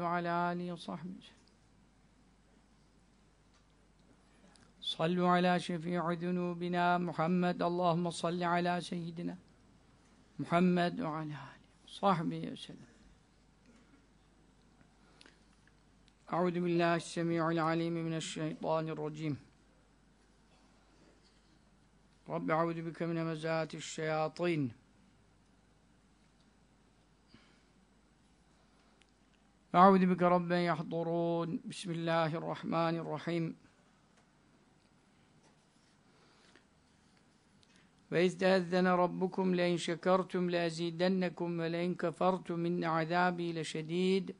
وعلى آله وصحبه. صلوا على شفيع ذنوبنا محمد. اللهم صل على سيدنا محمد وعلى آله وصحبه وسلم. أعوذ بالله السميع العليم من الشيطان الرجيم. رب أعوذ بك من مزات الشياطين. أعوذ بك رب يحضرون. بسم الله الرحمن الرحيم. وإذ تأذن ربكم لئن شكرتم لأزيدنكم ولئن كفرتم إن عذابي لشديد.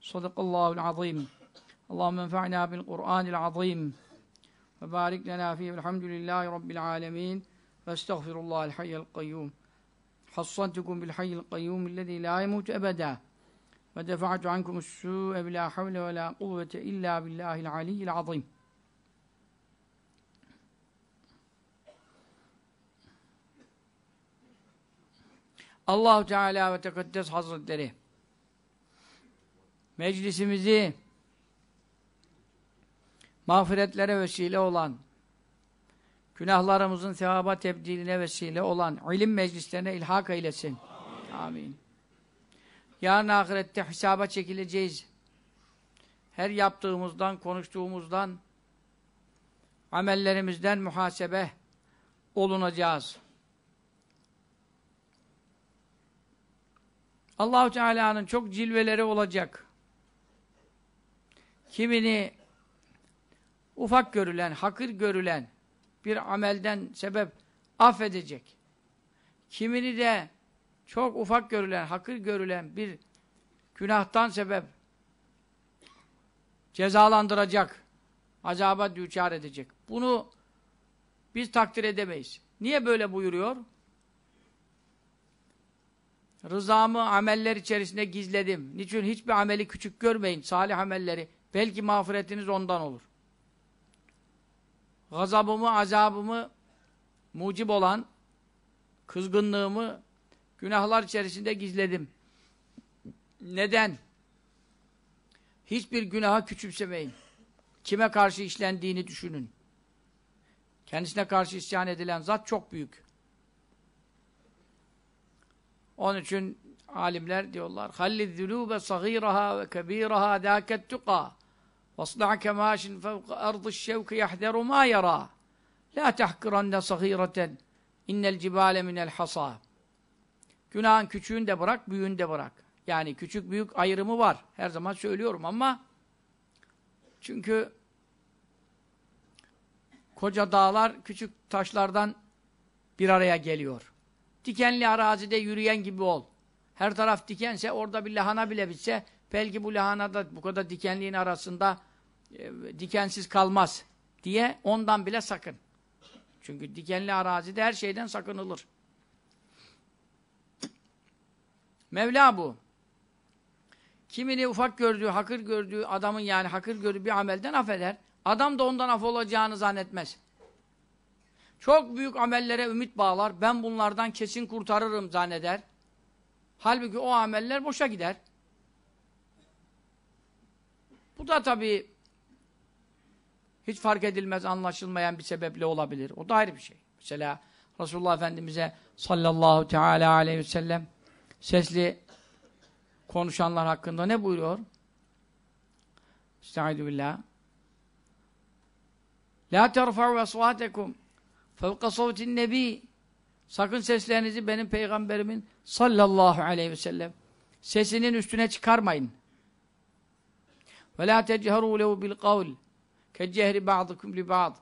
صدق الله العظيم. اللهم انفعنا بالقرآن العظيم. وبارك لنا فيه والحمد لله رب العالمين. واستغفر الله الحي القيوم. حصنتكم بالحي القيوم الذي لا يموت أبدا. ve defa'tu ankumus su'e bi la havle ve la kuvvete illa billahil aliyyil azim. Allahu Teala ve Tekaddes Hazretleri meclisimizi mağfiretlere vesile olan günahlarımızın sevaba tebdiline vesile olan ilim meclislerine ilhak eylesin. Amin. Amin. Yarın ahirette hesaba çekileceğiz. Her yaptığımızdan, konuştuğumuzdan, amellerimizden muhasebe olunacağız. Allahu Teala'nın çok cilveleri olacak. Kimini ufak görülen, hakir görülen bir amelden sebep affedecek. Kimini de çok ufak görülen, hakir görülen bir günahtan sebep cezalandıracak, azaba düçar edecek. Bunu biz takdir edemeyiz. Niye böyle buyuruyor? Rızamı ameller içerisinde gizledim. Niçin hiçbir ameli küçük görmeyin, salih amelleri. Belki mağfiretiniz ondan olur. Gazabımı, azabımı mucib olan kızgınlığımı günahlar içerisinde gizledim. Neden? Hiçbir günaha küçümsemeyin. Kime karşı işlendiğini düşünün. Kendisine karşı isyan edilen zat çok büyük. Onun için alimler diyorlar halliz zunube sagiraha ve kebiraha dâket tuqa vasla' kemâşin fevka ardı şevki yahderu mâ yarâ la tahkiranne sagireten innel cibâle minel günahın küçüğünü de bırak büyüğünü de bırak yani küçük büyük ayrımı var her zaman söylüyorum ama çünkü koca dağlar küçük taşlardan bir araya geliyor dikenli arazide yürüyen gibi ol. Her taraf dikense orada bir lahana bile bitse belki bu lahana da bu kadar dikenliğin arasında e, dikensiz kalmaz diye ondan bile sakın. Çünkü dikenli arazide her şeyden sakınılır. Mevla bu. Kimini ufak gördüğü, hakır gördüğü adamın yani hakır gördüğü bir amelden affeder. Adam da ondan af olacağını zannetmez. Çok büyük amellere ümit bağlar. Ben bunlardan kesin kurtarırım zanneder. Halbuki o ameller boşa gider. Bu da tabii hiç fark edilmez, anlaşılmayan bir sebeple olabilir. O da ayrı bir şey. Mesela Resulullah Efendimiz'e sallallahu teala aleyhi ve sellem sesli konuşanlar hakkında ne buyuruyor? Estaizu billah. La terfa'u esvatekum fevka savtin nebi sakın seslerinizi benim peygamberimin sallallahu aleyhi ve sellem sesinin üstüne çıkarmayın. Ve la techeru lehu bil kavl kecehri ba'dukum li ba'd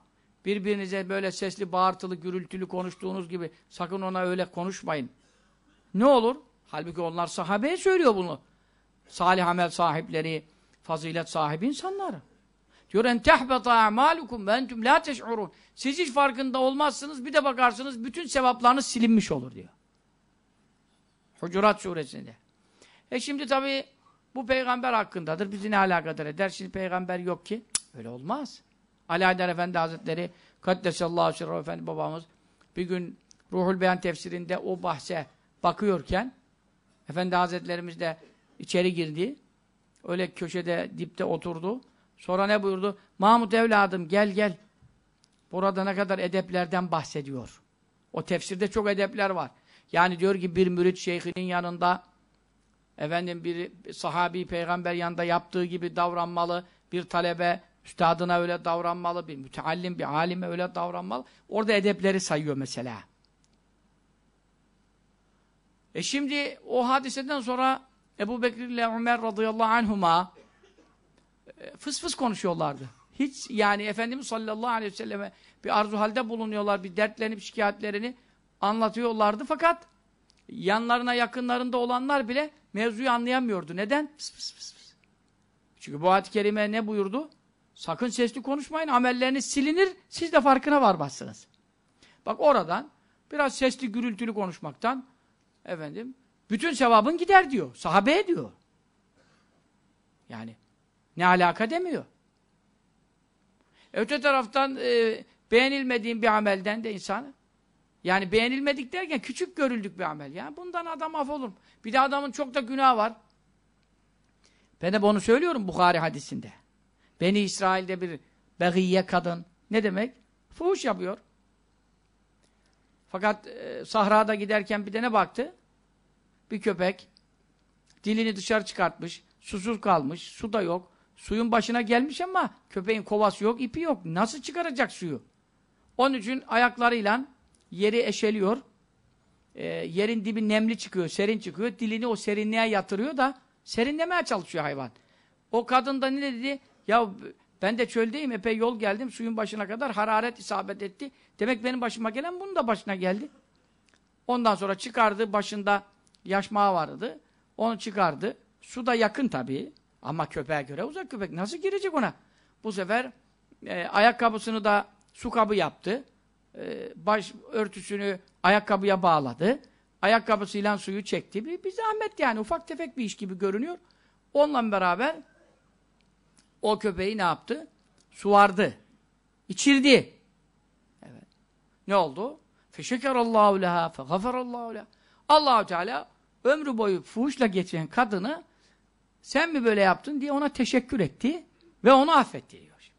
birbirinize böyle sesli, bağırtılı, gürültülü konuştuğunuz gibi sakın ona öyle konuşmayın. Ne olur? Halbuki onlar sahabeye söylüyor bunu. Salih amel sahipleri, fazilet sahibi insanlar. Diyor en tehbeta a'malukum ve entum la teş'urun. Siz hiç farkında olmazsınız bir de bakarsınız bütün sevaplarınız silinmiş olur diyor. Hucurat suresinde. E şimdi tabi bu peygamber hakkındadır. Bizi ne alakadar eder? Şimdi peygamber yok ki. Cık, öyle olmaz. Ali Haydar Efendi Hazretleri Kaddesallahu Şeref Efendi babamız bir gün Ruhul Beyan tefsirinde o bahse bakıyorken Efendi Hazretlerimiz de içeri girdi. Öyle köşede dipte oturdu. Sonra ne buyurdu? Mahmut evladım gel gel. Burada ne kadar edeplerden bahsediyor. O tefsirde çok edepler var. Yani diyor ki bir mürit şeyhinin yanında efendim bir sahabi peygamber yanında yaptığı gibi davranmalı. Bir talebe üstadına öyle davranmalı. Bir müteallim, bir alime öyle davranmalı. Orada edepleri sayıyor mesela. E şimdi o hadiseden sonra Ebu Bekir ile Ömer radıyallahu anhuma e, fıs fıs konuşuyorlardı. Hiç yani Efendimiz sallallahu aleyhi ve selleme bir arzu halde bulunuyorlar, bir dertlerini, bir şikayetlerini anlatıyorlardı fakat yanlarına yakınlarında olanlar bile mevzuyu anlayamıyordu. Neden? Pıs pıs pıs pıs. Çünkü bu ayet-i kerime ne buyurdu? Sakın sesli konuşmayın, amelleriniz silinir, siz de farkına varmazsınız. Bak oradan biraz sesli gürültülü konuşmaktan efendim bütün sevabın gider diyor. Sahabeye diyor. Yani ne alaka demiyor. Öte taraftan e, beğenilmediğin bir amelden de insan yani beğenilmedik derken küçük görüldük bir amel. Yani bundan adam af olur. Bir de adamın çok da günah var. Ben de bunu söylüyorum Bukhari hadisinde. Beni İsrail'de bir begiye kadın. Ne demek? Fuhuş yapıyor. Fakat e, sahrada giderken bir de ne baktı? Bir köpek dilini dışarı çıkartmış, susuz kalmış, su da yok. Suyun başına gelmiş ama köpeğin kovası yok, ipi yok. Nasıl çıkaracak suyu? Onun için ayaklarıyla yeri eşeliyor. E, yerin dibi nemli çıkıyor, serin çıkıyor. Dilini o serinliğe yatırıyor da serinlemeye çalışıyor hayvan. O kadın da ne dedi? Ya ben de çöldeyim, epey yol geldim, suyun başına kadar hararet isabet etti. Demek benim başıma gelen bunun da başına geldi. Ondan sonra çıkardı, başında yaşmağı vardı. Onu çıkardı. Su da yakın tabii. Ama köpeğe göre uzak köpek. Nasıl girecek ona? Bu sefer e, ayakkabısını da su kabı yaptı. E, baş örtüsünü ayakkabıya bağladı. Ayakkabısıyla suyu çekti. Bir, bir zahmet yani. Ufak tefek bir iş gibi görünüyor. Onunla beraber o köpeği ne yaptı? Suvardı. İçirdi. Evet. Ne oldu? Feşekerallahu leha fegaferallahu leha. Allahu Teala ömrü boyu fuhuşla geçen kadını sen mi böyle yaptın diye ona teşekkür etti ve onu affetti diyor.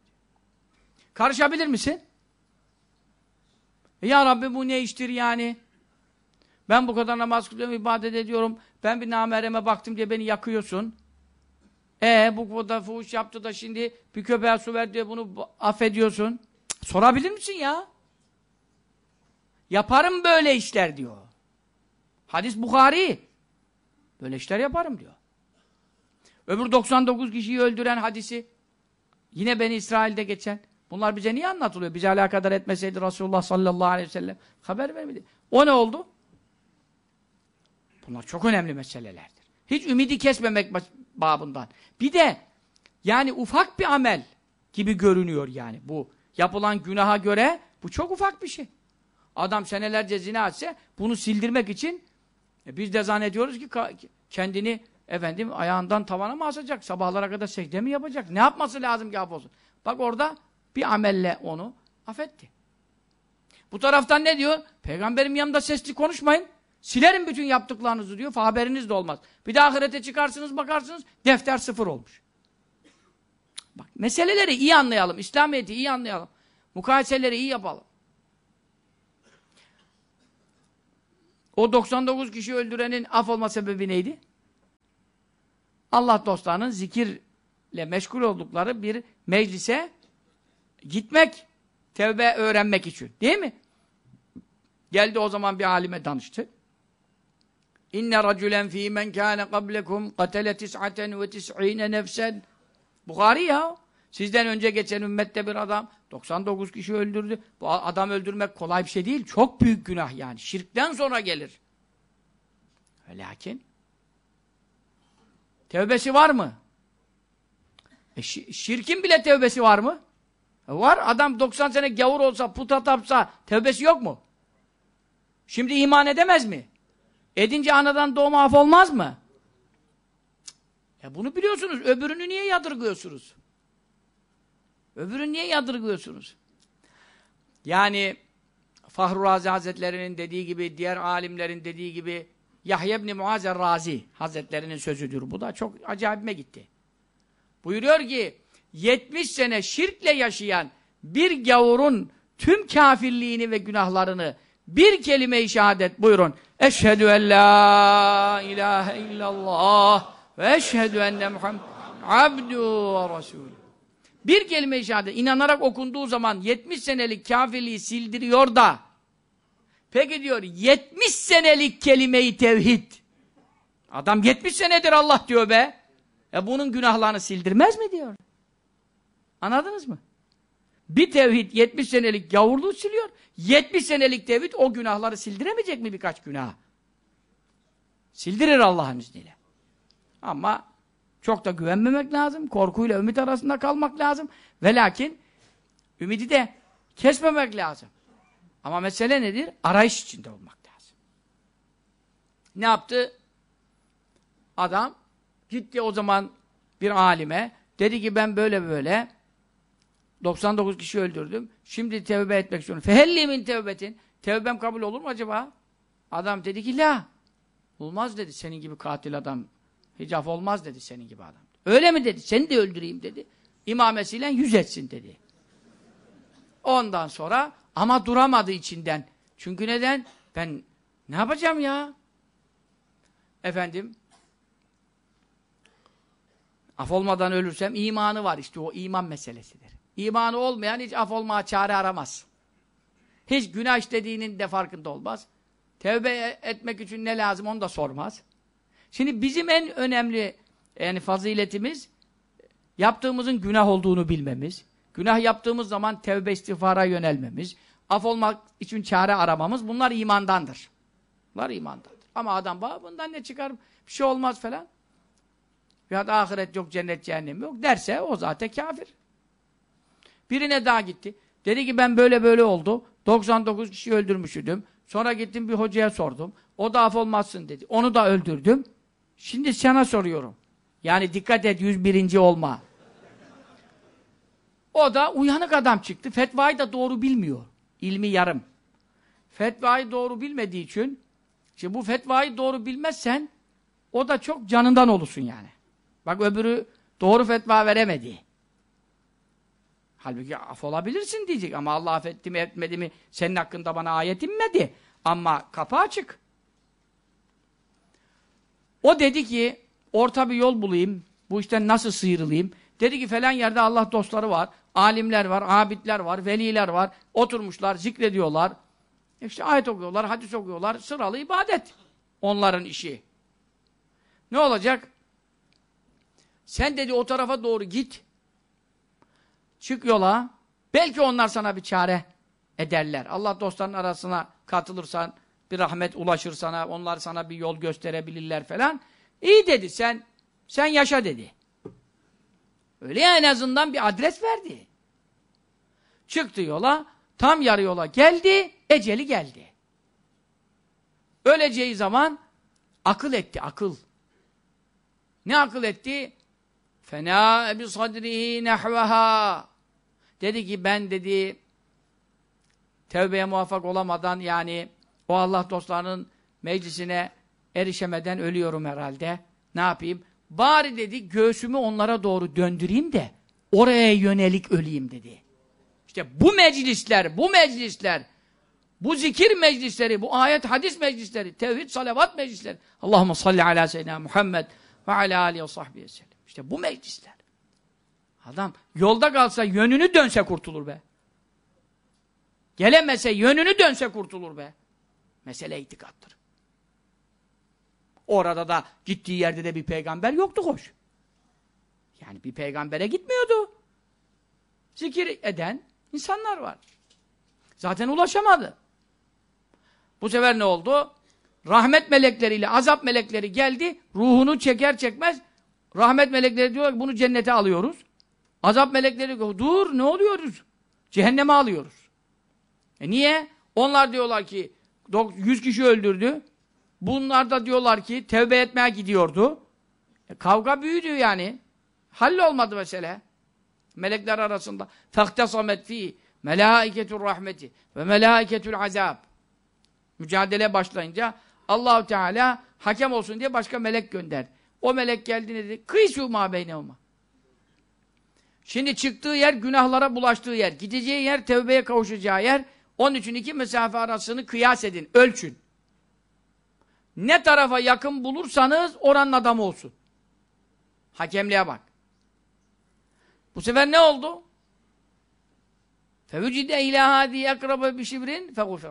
Karışabilir misin? Ya Rabbi bu ne iştir yani? Ben bu kadar namaz kılıyorum, ibadet ediyorum. Ben bir namereme baktım diye beni yakıyorsun. E bu kadar fuhuş yaptı da şimdi bir köpeğe su ver diye bunu affediyorsun. Cık, sorabilir misin ya? Yaparım böyle işler diyor. Hadis Bukhari. Böyle işler yaparım diyor. Öbür 99 kişiyi öldüren hadisi yine Beni İsrail'de geçen. Bunlar bize niye anlatılıyor? Bize alakadar etmeseydi Resulullah sallallahu aleyhi ve sellem haber vermedi. O ne oldu? Bunlar çok önemli meselelerdir. Hiç ümidi kesmemek babından. Bir de yani ufak bir amel gibi görünüyor yani bu. Yapılan günaha göre bu çok ufak bir şey. Adam senelerce zina etse bunu sildirmek için e biz de zannediyoruz ki kendini efendim ayağından tavana mı asacak? Sabahlara kadar secde mi yapacak? Ne yapması lazım ki olsun? Bak orada bir amelle onu affetti. Bu taraftan ne diyor? Peygamberim yanında sesli konuşmayın. Silerim bütün yaptıklarınızı diyor. Haberiniz de olmaz. Bir de ahirete çıkarsınız bakarsınız defter sıfır olmuş. Bak meseleleri iyi anlayalım. İslamiyet'i iyi anlayalım. Mukayeseleri iyi yapalım. O 99 kişi öldürenin af olma sebebi neydi? Allah dostlarının zikirle meşgul oldukları bir meclise gitmek, tevbe öğrenmek için. Değil mi? Geldi o zaman bir alime danıştı. İnne racülen fî men kâne qablekum qatele tis'aten ve tis'îne nefsen. Bukhari ya. Sizden önce geçen ümmette bir adam 99 kişi öldürdü. Bu adam öldürmek kolay bir şey değil. Çok büyük günah yani. Şirkten sonra gelir. Lakin tevbesi var mı? E, şi- şirkin bile tevbesi var mı? E, var. Adam 90 sene gavur olsa, puta tapsa tevbesi yok mu? Şimdi iman edemez mi? Edince anadan doğma af olmaz mı? Ya bunu biliyorsunuz. Öbürünü niye yadırgıyorsunuz? Öbürünü niye yadırgıyorsunuz? Yani Fahru Razi Hazretleri'nin dediği gibi, diğer alimlerin dediği gibi Yahya ibn Muazer Razi Hazretlerinin sözüdür. Bu da çok acayibime gitti. Buyuruyor ki 70 sene şirkle yaşayan bir gavurun tüm kafirliğini ve günahlarını bir kelime-i şehadet buyurun. Eşhedü en la ilahe illallah ve eşhedü enne Muhammed abdu ve resulü. Bir kelime-i şehadet inanarak okunduğu zaman 70 senelik kafirliği sildiriyor da peki diyor 70 senelik kelime-i tevhid adam 70 senedir Allah diyor be e bunun günahlarını sildirmez mi diyor. Anladınız mı? Bir tevhid 70 senelik gavurluğu siliyor. 70 senelik tevhid o günahları sildiremeyecek mi birkaç günah? Sildirir Allah'ın izniyle. Ama çok da güvenmemek lazım. Korkuyla ümit arasında kalmak lazım. Ve lakin ümidi de kesmemek lazım. Ama mesele nedir? Arayış içinde olmak lazım. Ne yaptı? Adam gitti o zaman bir alime. Dedi ki ben böyle böyle 99 kişi öldürdüm. Şimdi tevbe etmek istiyorum. Fehelli min tevbetin. Tevbem kabul olur mu acaba? Adam dedi ki la. Olmaz dedi senin gibi katil adam. Hicaf olmaz dedi senin gibi adam. Öyle mi dedi? Seni de öldüreyim dedi. İmamesiyle yüz etsin dedi. Ondan sonra ama duramadı içinden. Çünkü neden? Ben ne yapacağım ya? Efendim af olmadan ölürsem imanı var işte o iman meselesidir. İmanı olmayan hiç af olmaya çare aramaz. Hiç günah işlediğinin de farkında olmaz. Tevbe etmek için ne lazım onu da sormaz. Şimdi bizim en önemli yani faziletimiz yaptığımızın günah olduğunu bilmemiz. Günah yaptığımız zaman tevbe istiğfara yönelmemiz. Af olmak için çare aramamız. Bunlar imandandır. Bunlar imandandır. Ama adam bak bundan ne çıkar? Bir şey olmaz falan. Ya da ahiret yok, cennet, cehennem yok derse o zaten kafir. Birine daha gitti. Dedi ki ben böyle böyle oldu. 99 kişi öldürmüşüdüm. Sonra gittim bir hocaya sordum. O da af olmazsın dedi. Onu da öldürdüm. Şimdi sana soruyorum. Yani dikkat et 101. olma. O da uyanık adam çıktı. Fetvayı da doğru bilmiyor. İlmi yarım. Fetvayı doğru bilmediği için şimdi bu fetvayı doğru bilmezsen o da çok canından olursun yani. Bak öbürü doğru fetva veremedi. Halbuki af olabilirsin diyecek ama Allah affetti mi etmedi mi senin hakkında bana ayet inmedi. Ama kapı açık. O dedi ki orta bir yol bulayım. Bu işten nasıl sıyrılayım? Dedi ki falan yerde Allah dostları var. Alimler var, abidler var, veliler var. Oturmuşlar, zikrediyorlar. İşte ayet okuyorlar, hadis okuyorlar. Sıralı ibadet. Onların işi. Ne olacak? Sen dedi o tarafa doğru git. Çık yola. Belki onlar sana bir çare ederler. Allah dostlarının arasına katılırsan, bir rahmet ulaşır sana, onlar sana bir yol gösterebilirler falan. İyi dedi sen, sen yaşa dedi. Öyle ya en azından bir adres verdi. Çıktı yola, tam yarı yola geldi, eceli geldi. Öleceği zaman akıl etti, akıl. Ne akıl etti? Fena bi sadrihi nehveha. Dedi ki ben dedi tevbeye muvaffak olamadan yani o Allah dostlarının meclisine erişemeden ölüyorum herhalde. Ne yapayım? Bari dedi göğsümü onlara doğru döndüreyim de oraya yönelik öleyim dedi. İşte bu meclisler, bu meclisler, bu zikir meclisleri, bu ayet hadis meclisleri, tevhid salavat meclisleri. Allahumme salli ala seyyidina Muhammed ve ala alihi ve sahbihi sellem. İşte bu meclisler. Adam yolda kalsa yönünü dönse kurtulur be. Gelemese yönünü dönse kurtulur be. Mesele itikattır. Orada da gittiği yerde de bir peygamber yoktu hoş. Yani bir peygambere gitmiyordu. Zikir eden insanlar var. Zaten ulaşamadı. Bu sefer ne oldu? Rahmet melekleriyle azap melekleri geldi. Ruhunu çeker çekmez rahmet melekleri diyor ki bunu cennete alıyoruz. Azap melekleri diyor, dur ne oluyoruz? Cehenneme alıyoruz. E niye? Onlar diyorlar ki 100 kişi öldürdü. Bunlar da diyorlar ki tevbe etmeye gidiyordu. E, kavga büyüdü yani. Hallolmadı mesele. Melekler arasında. فَاخْتَصَمَتْ ف۪ي مَلَائِكَةُ rahmeti ve melâiketul azab. Mücadele başlayınca Allahu Teala hakem olsun diye başka melek gönder. O melek geldi ne dedi? Kıysu ma beynevma. Şimdi çıktığı yer günahlara bulaştığı yer. Gideceği yer tevbeye kavuşacağı yer. Onun için iki mesafe arasını kıyas edin. Ölçün. Ne tarafa yakın bulursanız oranın adamı olsun. Hakemliğe bak. Bu sefer ne oldu? Fevücide ilâ hâdî akrabe bişibrin fegufir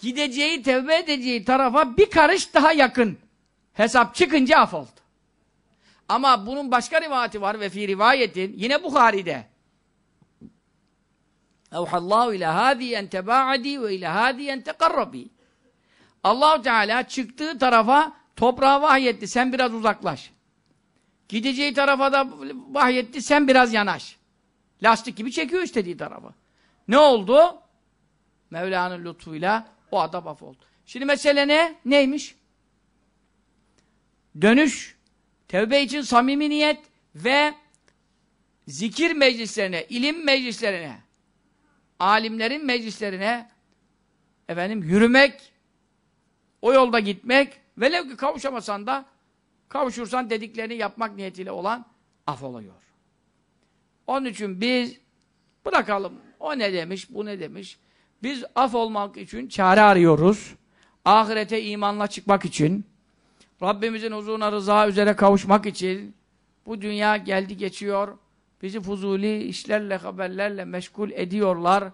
Gideceği, tevbe edeceği tarafa bir karış daha yakın Hesap çıkınca af oldu. Ama bunun başka rivayeti var ve fi rivayetin yine Bukhari'de. Evhallahu ila hadi en tebaadi ve ila hadi en tekarrabi. Allah Teala çıktığı tarafa toprağa vahyetti. Sen biraz uzaklaş. Gideceği tarafa da vahyetti. Sen biraz yanaş. Lastik gibi çekiyor istediği tarafa. Ne oldu? Mevla'nın lütfuyla o adam af oldu. Şimdi mesele ne? Neymiş? Dönüş, tevbe için samimi niyet ve zikir meclislerine, ilim meclislerine, alimlerin meclislerine efendim yürümek, o yolda gitmek, velev ki kavuşamasan da kavuşursan dediklerini yapmak niyetiyle olan af oluyor. Onun için biz bırakalım. O ne demiş, bu ne demiş. Biz af olmak için çare arıyoruz. Ahirete imanla çıkmak için, Rabbimizin huzuruna rıza üzere kavuşmak için bu dünya geldi geçiyor. Bizi fuzuli işlerle, haberlerle meşgul ediyorlar.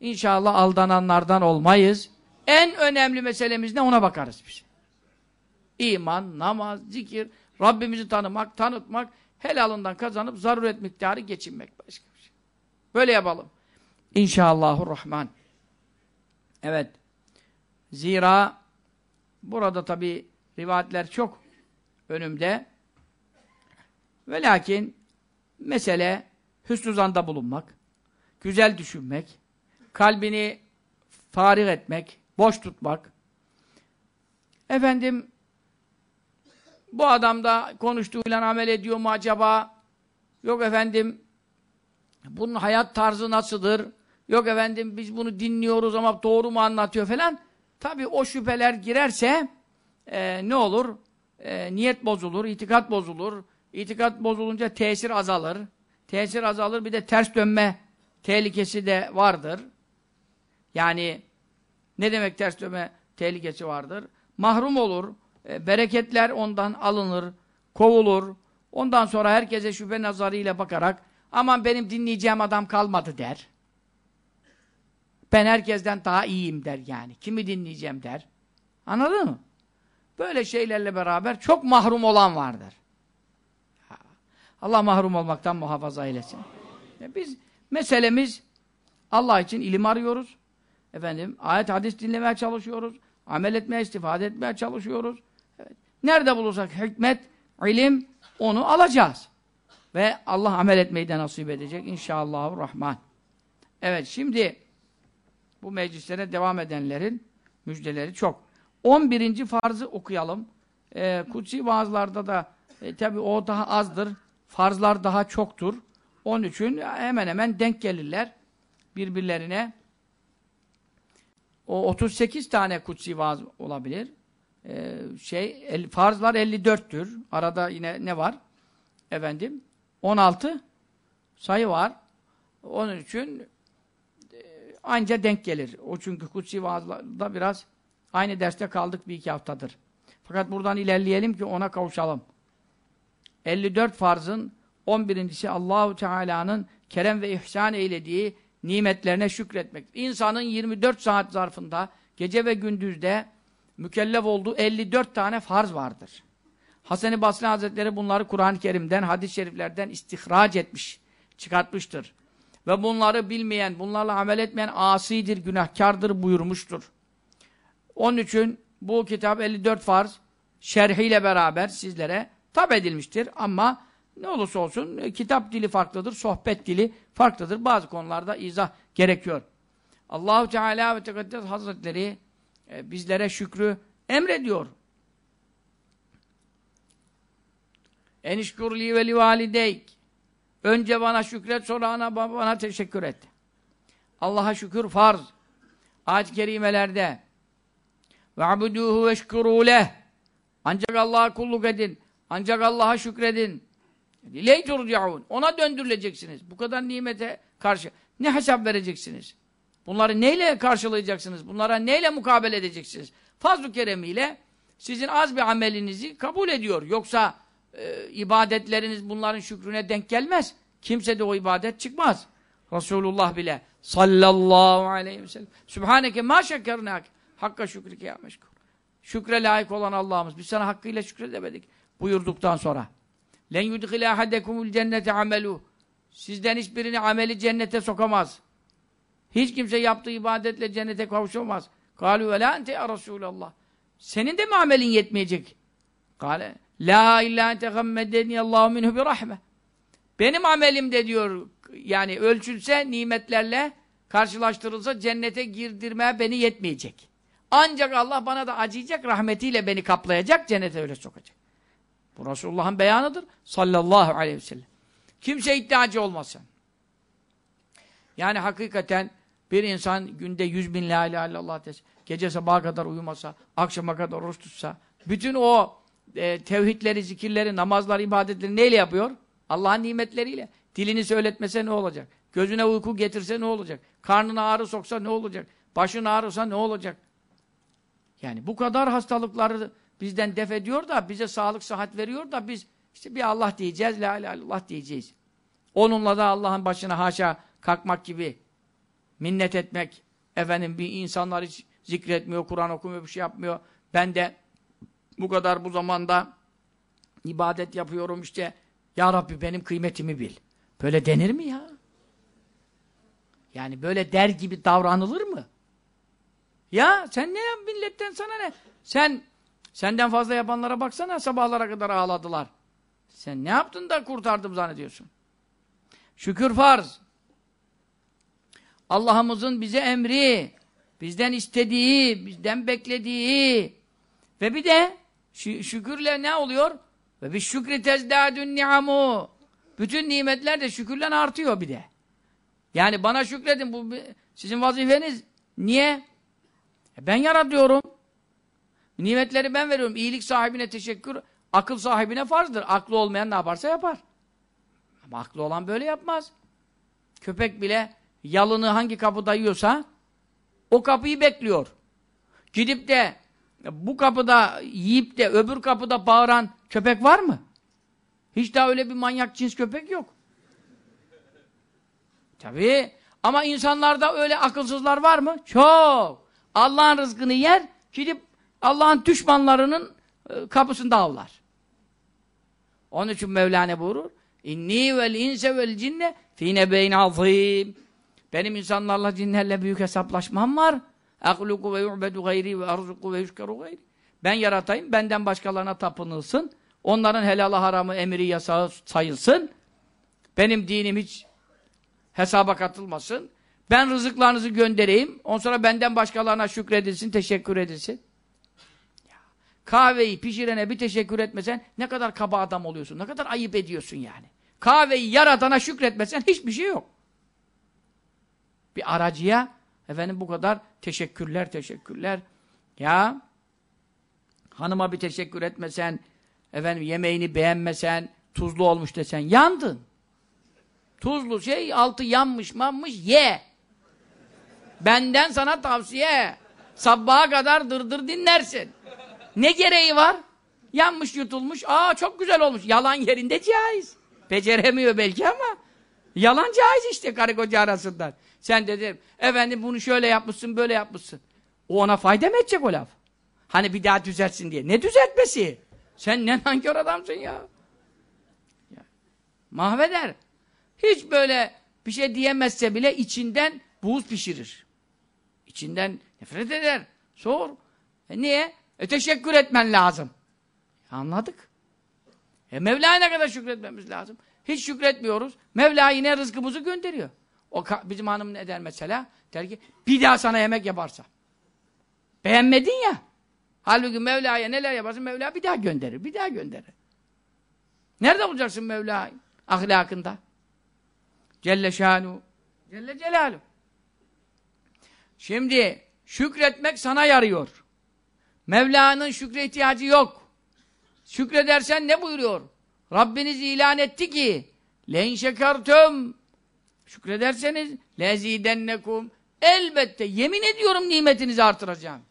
İnşallah aldananlardan olmayız. En önemli meselemiz ne ona bakarız biz. İman, namaz, zikir, Rabbimizi tanımak, tanıtmak, helalından kazanıp zaruret miktarı geçinmek başka bir şey. Böyle yapalım. İnşallahurrahman. Evet. Zira burada tabi rivayetler çok önümde. Ve lakin mesele hüsnü zanda bulunmak, güzel düşünmek, kalbini farih etmek, boş tutmak. Efendim bu adam da konuştuğuyla amel ediyor mu acaba? Yok efendim bunun hayat tarzı nasıldır? Yok efendim biz bunu dinliyoruz ama doğru mu anlatıyor falan. Tabi o şüpheler girerse e, ne olur? E, niyet bozulur, itikat bozulur. İtikat bozulunca tesir azalır. Tesir azalır bir de ters dönme tehlikesi de vardır. Yani ne demek ters dönme tehlikesi vardır? Mahrum olur. E, bereketler ondan alınır, kovulur. Ondan sonra herkese şüphe nazarıyla bakarak aman benim dinleyeceğim adam kalmadı der. Ben herkesten daha iyiyim der yani. Kimi dinleyeceğim der. Anladın mı? Böyle şeylerle beraber çok mahrum olan vardır. Allah mahrum olmaktan muhafaza eylesin. E biz meselemiz Allah için ilim arıyoruz. Efendim ayet hadis dinlemeye çalışıyoruz. Amel etmeye, istifade etmeye çalışıyoruz. Evet. Nerede bulursak hikmet, ilim onu alacağız. Ve Allah amel etmeyi de nasip edecek inşallahurrahman. Evet şimdi bu meclislere devam edenlerin müjdeleri çok. 11. farzı okuyalım. Ee, kutsi vaazlarda da e, tabi o daha azdır. Farzlar daha çoktur. Onun için hemen hemen denk gelirler birbirlerine. O 38 tane kutsi vaaz olabilir. Ee, şey el, farzlar 54'tür. Arada yine ne var? Efendim 16 sayı var. Onun için e, anca denk gelir. O çünkü kutsi vaazlarda biraz aynı derste kaldık bir iki haftadır. Fakat buradan ilerleyelim ki ona kavuşalım. 54 farzın 11.si Allahu Teala'nın kerem ve ihsan eylediği nimetlerine şükretmek. İnsanın 24 saat zarfında gece ve gündüzde mükellef olduğu 54 tane farz vardır. Hasan-ı Basri Hazretleri bunları Kur'an-ı Kerim'den, hadis-i şeriflerden istihraç etmiş, çıkartmıştır. Ve bunları bilmeyen, bunlarla amel etmeyen asidir, günahkardır buyurmuştur. Onun için bu kitap 54 farz şerhiyle beraber sizlere tab edilmiştir. Ama ne olursa olsun e, kitap dili farklıdır, sohbet dili farklıdır. Bazı konularda izah gerekiyor. Allahu Teala ve Tekaddes Hazretleri e, bizlere şükrü emrediyor. Enişkurli ve livalideyk. Önce bana şükret, sonra ana babana teşekkür et. Allah'a şükür farz. Ayet-i kerimelerde ve abuduhu ve leh. Ancak Allah'a kulluk edin. Ancak Allah'a şükredin. İley turcaun. Ona döndürüleceksiniz. Bu kadar nimete karşı. Ne hesap vereceksiniz? Bunları neyle karşılayacaksınız? Bunlara neyle mukabele edeceksiniz? Fazl-ı keremiyle sizin az bir amelinizi kabul ediyor. Yoksa e, ibadetleriniz bunların şükrüne denk gelmez. Kimse de o ibadet çıkmaz. Resulullah bile sallallahu aleyhi ve sellem Sübhaneke ma şekernak hakka şükrike ya meşkur. Şükre layık olan Allah'ımız. Biz sana hakkıyla şükredemedik. Buyurduktan sonra. Len yudhile ahadekumul cennete amelu. Sizden hiçbirini ameli cennete sokamaz. Hiç kimse yaptığı ibadetle cennete kavuşamaz. Kalu ve la ente ya Resulallah. Senin de mi amelin yetmeyecek? Kale la illa ente gammedeni Allahu minhu bi rahme. Benim amelim de diyor yani ölçülse nimetlerle karşılaştırılsa cennete girdirmeye beni yetmeyecek. Ancak Allah bana da acıyacak, rahmetiyle beni kaplayacak, cennete öyle sokacak. Bu Resulullah'ın beyanıdır. Sallallahu aleyhi ve sellem. Kimse iddiacı olmasın. Yani hakikaten bir insan günde yüz bin la ilahe illallah desin, gece sabaha kadar uyumasa, akşama kadar oruç tutsa, bütün o e, tevhidleri, zikirleri, namazları, ibadetleri neyle yapıyor? Allah'ın nimetleriyle. Dilini söyletmese ne olacak? Gözüne uyku getirse ne olacak? Karnına ağrı soksa ne olacak? Başın ağrısa ne olacak? Yani bu kadar hastalıkları bizden def ediyor da, bize sağlık, sıhhat veriyor da biz işte bir Allah diyeceğiz, la ilahe illallah diyeceğiz. Onunla da Allah'ın başına haşa kalkmak gibi minnet etmek, efendim bir insanlar hiç zikretmiyor, Kur'an okumuyor, bir şey yapmıyor. Ben de bu kadar bu zamanda ibadet yapıyorum işte. Ya Rabbi benim kıymetimi bil. Böyle denir mi ya? Yani böyle der gibi davranılır mı? Ya sen ne yap milletten sana ne? Sen senden fazla yapanlara baksana sabahlara kadar ağladılar. Sen ne yaptın da kurtardım zannediyorsun? Şükür farz. Allah'ımızın bize emri, bizden istediği, bizden beklediği ve bir de şükürle ne oluyor? Ve bir şükri tezdâdün ni'amu. Bütün nimetler de şükürle artıyor bir de. Yani bana şükredin bu sizin vazifeniz. Niye? E ben yaratıyorum. Nimetleri ben veriyorum. İyilik sahibine teşekkür, akıl sahibine farzdır. Aklı olmayan ne yaparsa yapar. Ama aklı olan böyle yapmaz. Köpek bile yalını hangi kapıda yiyorsa o kapıyı bekliyor. Gidip de bu kapıda yiyip de öbür kapıda bağıran köpek var mı? Hiç daha öyle bir manyak cins köpek yok. Tabii. Ama insanlarda öyle akılsızlar var mı? Çok. Allah'ın rızkını yer, gidip Allah'ın düşmanlarının e, kapısında avlar. Onun için Mevlana buyurur. İnni vel inse vel cinne fî nebeyn azîm. Benim insanlarla cinlerle büyük hesaplaşmam var. Akluku ve yu'bedu gayri ve arzuku ve yüşkeru gayri. Ben yaratayım, benden başkalarına tapınılsın. Onların helalı haramı, emri, yasağı sayılsın. Benim dinim hiç hesaba katılmasın. Ben rızıklarınızı göndereyim. Ondan sonra benden başkalarına şükredilsin, teşekkür edilsin. Kahveyi pişirene bir teşekkür etmesen ne kadar kaba adam oluyorsun. Ne kadar ayıp ediyorsun yani. Kahveyi yaratana şükretmesen hiçbir şey yok. Bir aracıya efendim bu kadar teşekkürler, teşekkürler. Ya hanıma bir teşekkür etmesen, efendim yemeğini beğenmesen, tuzlu olmuş desen yandın. Tuzlu şey altı yanmış manmış ye. Benden sana tavsiye. Sabaha kadar dırdır dinlersin. Ne gereği var? Yanmış yutulmuş. Aa çok güzel olmuş. Yalan yerinde caiz. Beceremiyor belki ama yalan caiz işte karı koca arasından. Sen dedim efendim bunu şöyle yapmışsın böyle yapmışsın. O ona fayda mı edecek o laf? Hani bir daha düzeltsin diye. Ne düzeltmesi? Sen ne nankör adamsın ya. ya. Mahveder. Hiç böyle bir şey diyemezse bile içinden buz pişirir. İçinden nefret eder. Sor. E niye? E teşekkür etmen lazım. Anladık. E Mevla'ya ne kadar şükretmemiz lazım? Hiç şükretmiyoruz. Mevla yine rızkımızı gönderiyor. O bizim hanım ne der mesela? Der ki bir daha sana yemek yaparsa. Beğenmedin ya. Halbuki Mevla'ya neler yaparsın Mevla bir daha gönderir. Bir daha gönderir. Nerede bulacaksın Mevla'yı? Ahlakında. Celle şanu. Celle celaluhu. Şimdi şükretmek sana yarıyor. Mevla'nın şükre ihtiyacı yok. Şükredersen ne buyuruyor? Rabbiniz ilan etti ki len şekertum şükrederseniz lezidennekum elbette yemin ediyorum nimetinizi artıracağım.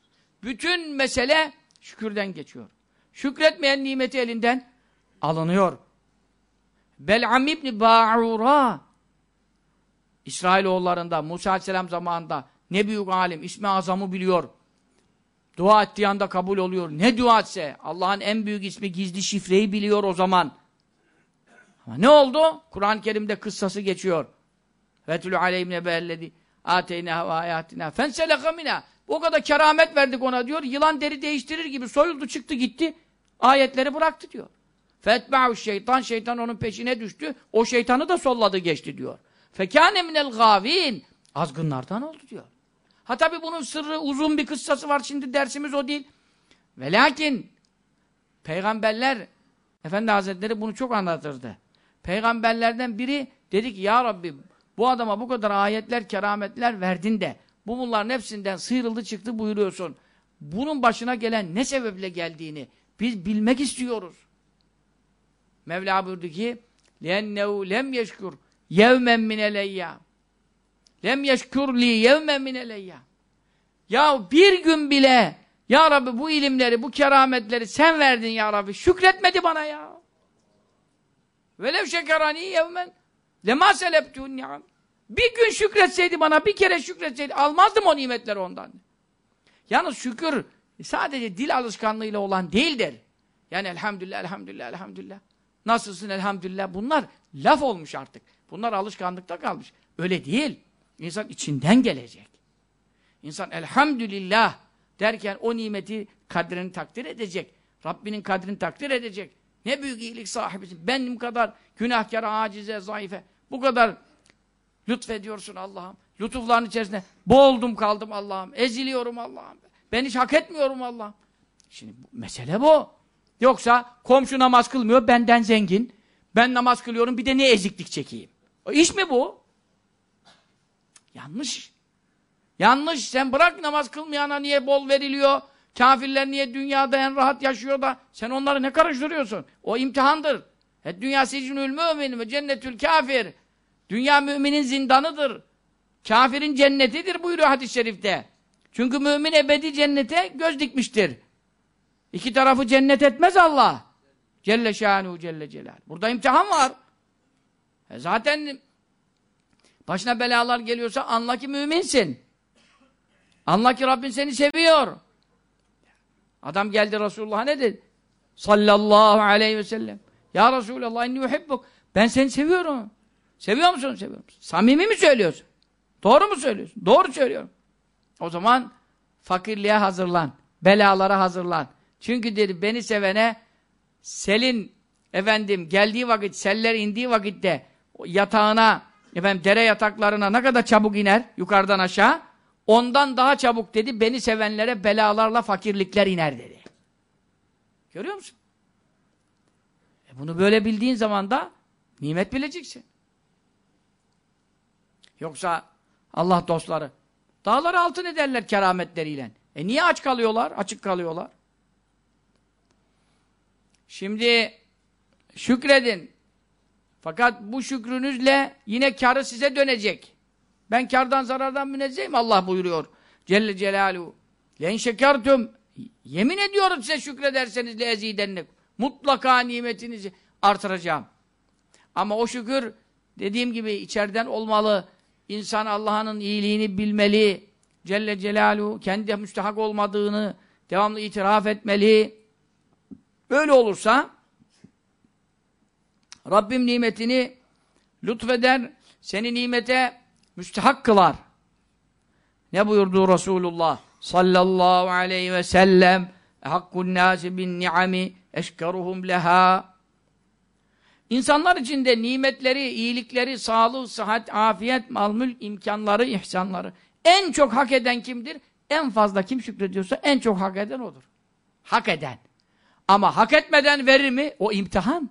Bütün mesele şükürden geçiyor. Şükretmeyen nimeti elinden alınıyor. Bel'am İbni Ba'ura İsrailoğullarında Musa Aleyhisselam zamanında ne büyük alim, ismi azamı biliyor. Dua ettiği anda kabul oluyor. Ne dua etse Allah'ın en büyük ismi gizli şifreyi biliyor o zaman. Ama ne oldu? Kur'an-ı Kerim'de kıssası geçiyor. Vetülü aleyhimne beelledi ateyna ve ayatina fenseleka mina o kadar keramet verdik ona diyor. Yılan deri değiştirir gibi soyuldu çıktı gitti. Ayetleri bıraktı diyor. Fetba'u şeytan şeytan onun peşine düştü. O şeytanı da solladı geçti diyor. Fekâne minel gâvîn azgınlardan oldu diyor. Ha tabi bunun sırrı uzun bir kıssası var şimdi dersimiz o değil. Ve lakin peygamberler Efendi Hazretleri bunu çok anlatırdı. Peygamberlerden biri dedi ki ya Rabbi bu adama bu kadar ayetler, kerametler verdin de bu bunların hepsinden sıyrıldı çıktı buyuruyorsun. Bunun başına gelen ne sebeple geldiğini biz bilmek istiyoruz. Mevla buyurdu ki لَاَنَّهُ lem yeşkur yevmen mineleyya lem yeşkur li yevmen mineleyya ya bir gün bile ya Rabbi bu ilimleri, bu kerametleri sen verdin ya Rabbi. Şükretmedi bana ya. Velev şekerani yevmen lema seleptûn ni'am. Bir gün şükretseydi bana, bir kere şükretseydi almazdım o nimetleri ondan. Yalnız şükür sadece dil alışkanlığıyla olan değildir. Yani elhamdülillah, elhamdülillah, elhamdülillah. Nasılsın elhamdülillah? Bunlar laf olmuş artık. Bunlar alışkanlıkta kalmış. Öyle değil. İnsan içinden gelecek. İnsan elhamdülillah derken o nimeti kadrini takdir edecek. Rabbinin kadrini takdir edecek. Ne büyük iyilik sahibisin. Benim kadar günahkar, acize, zayıfe. Bu kadar lütfediyorsun Allah'ım. Lütufların içerisinde boğuldum kaldım Allah'ım. Eziliyorum Allah'ım. Ben hiç hak etmiyorum Allah'ım. Şimdi mesele bu. Yoksa komşu namaz kılmıyor, benden zengin. Ben namaz kılıyorum, bir de ne eziklik çekeyim. O iş mi bu? Yanlış. Yanlış. Sen bırak namaz kılmayana niye bol veriliyor? Kafirler niye dünyada en rahat yaşıyor da sen onları ne karıştırıyorsun? O imtihandır. Et dünya sicnül mümin ve cennetül kafir. Dünya müminin zindanıdır. Kafirin cennetidir buyuruyor hadis-i şerifte. Çünkü mümin ebedi cennete göz dikmiştir. İki tarafı cennet etmez Allah. Celle şanu celle celal. Burada imtihan var. E zaten başına belalar geliyorsa anla ki müminsin. Anla ki Rabbin seni seviyor. Adam geldi Resulullah'a ne dedi? Sallallahu aleyhi ve sellem. Ya Resulallah inni uhibbuk. Ben seni seviyorum. Seviyor musun? Seviyorum. Samimi mi söylüyorsun? Doğru mu söylüyorsun? Doğru söylüyorum. O zaman fakirliğe hazırlan. Belalara hazırlan. Çünkü dedi beni sevene selin efendim geldiği vakit, seller indiği vakitte yatağına, efendim dere yataklarına ne kadar çabuk iner yukarıdan aşağı ondan daha çabuk dedi beni sevenlere belalarla fakirlikler iner dedi. Görüyor musun? E bunu böyle bildiğin zaman da nimet bileceksin. Yoksa Allah dostları dağları altın ederler kerametleriyle. E niye aç kalıyorlar? Açık kalıyorlar. Şimdi şükredin. Fakat bu şükrünüzle yine karı size dönecek. Ben kardan zarardan münezzeyim Allah buyuruyor. Celle Celaluhu. Len şekertüm. Yemin ediyorum size şükrederseniz lezidennek. Mutlaka nimetinizi artıracağım. Ama o şükür dediğim gibi içeriden olmalı. İnsan Allah'ın iyiliğini bilmeli. Celle Celaluhu kendi müstehak olmadığını devamlı itiraf etmeli. Böyle olursa Rabbim nimetini lütfeder, seni nimete müstehak kılar. Ne buyurdu Resulullah sallallahu aleyhi ve sellem hakkun nâsi bin ni'ami eşkeruhum leha İnsanlar içinde nimetleri, iyilikleri, sağlığı, sıhhat, afiyet, mal, mülk, imkanları, ihsanları en çok hak eden kimdir? En fazla kim şükrediyorsa en çok hak eden odur. Hak eden. Ama hak etmeden verir mi? O imtihan.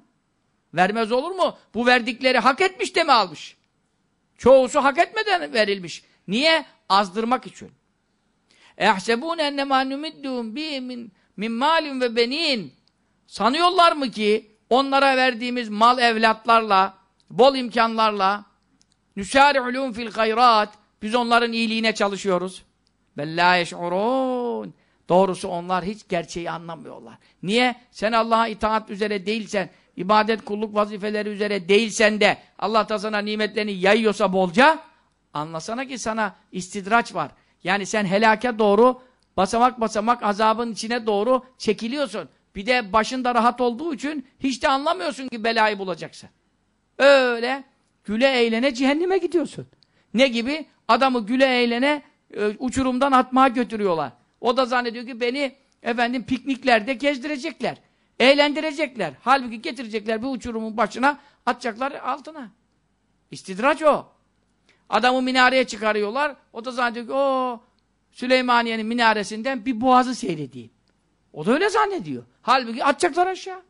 Vermez olur mu? Bu verdikleri hak etmiş de mi almış? Çoğusu hak etmeden verilmiş. Niye? Azdırmak için. اَحْسَبُونَ اَنَّمَا نُمِدُّهُمْ بِهِ min, min malin ve benin. Sanıyorlar mı ki onlara verdiğimiz mal evlatlarla, bol imkanlarla nüsâri'ulûn fil hayrat biz onların iyiliğine çalışıyoruz. Bellâ yeş'urûn Doğrusu onlar hiç gerçeği anlamıyorlar. Niye? Sen Allah'a itaat üzere değilsen, ibadet kulluk vazifeleri üzere değilsen de Allah da sana nimetlerini yayıyorsa bolca anlasana ki sana istidraç var. Yani sen helake doğru basamak basamak azabın içine doğru çekiliyorsun. Bir de başında rahat olduğu için hiç de anlamıyorsun ki belayı bulacaksın. Öyle güle eğlene cehenneme gidiyorsun. Ne gibi? Adamı güle eğlene e, uçurumdan atmaya götürüyorlar. O da zannediyor ki beni efendim pikniklerde gezdirecekler. Eğlendirecekler. Halbuki getirecekler bir uçurumun başına atacaklar altına. İstidraç o. Adamı minareye çıkarıyorlar. O da zannediyor ki o Süleymaniye'nin minaresinden bir boğazı seyredeyim. O da öyle zannediyor. Halbuki atacaklar aşağı.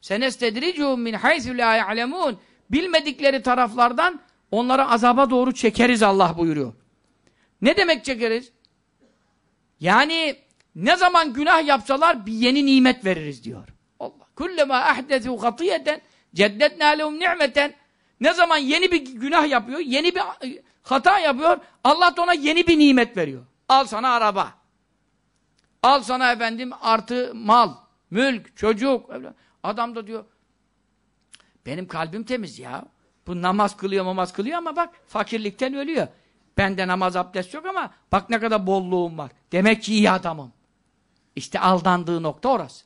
Senestedricuhum min haythu la ya'lemun. Bilmedikleri taraflardan onları azaba doğru çekeriz Allah buyuruyor. Ne demek çekeriz? Yani ne zaman günah yapsalar bir yeni nimet veririz diyor. Allah. Kullema ahdesu hatiyeten ceddetna lehum ni'meten. Ne zaman yeni bir günah yapıyor, yeni bir hata yapıyor, Allah da ona yeni bir nimet veriyor. Al sana araba. Al sana efendim artı mal, mülk, çocuk. Adam da diyor, benim kalbim temiz ya. Bu namaz kılıyor, namaz kılıyor ama bak fakirlikten ölüyor. Bende namaz abdest yok ama bak ne kadar bolluğum var. Demek ki iyi adamım. İşte aldandığı nokta orası.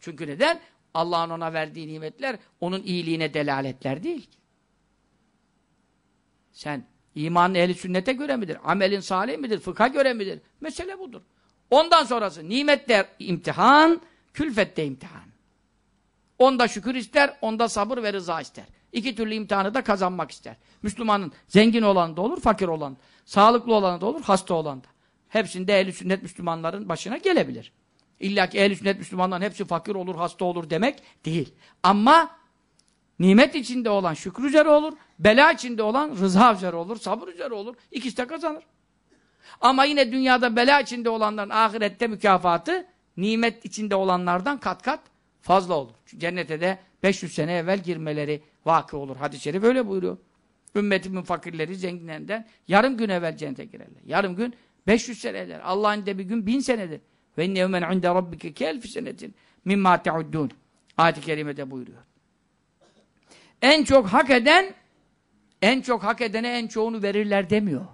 Çünkü neden? Allah'ın ona verdiği nimetler onun iyiliğine delaletler değil. Sen imanın ehli sünnete göre midir? Amelin salih midir? Fıkha göre midir? Mesele budur. Ondan sonrası nimette imtihan, külfette imtihan. Onda şükür ister, onda sabır ve rıza ister. İki türlü imtihanı da kazanmak ister. Müslümanın zengin olan da olur, fakir olan. Sağlıklı olan da olur, hasta olan da. Hepsinde ehl sünnet Müslümanların başına gelebilir. İlla ki ehl sünnet Müslümanların hepsi fakir olur, hasta olur demek değil. Ama nimet içinde olan şükür üzere olur, bela içinde olan rıza üzere olur, sabır üzere olur. İkisi de kazanır. Ama yine dünyada bela içinde olanların ahirette mükafatı nimet içinde olanlardan kat kat fazla olur. Cennete de 500 sene evvel girmeleri vakı olur. Hadis-i şerif böyle buyuruyor. Ümmetimin fakirleri zenginlerinden yarım gün evvel cennete girerler. Yarım gün 500 senedir. Allah'ın de bir gün bin senedir. Ve inne yevmen inde rabbike kelfi senetin mimma te'uddun. Ayet-i kerimede buyuruyor. En çok hak eden en çok hak edene en çoğunu verirler demiyor.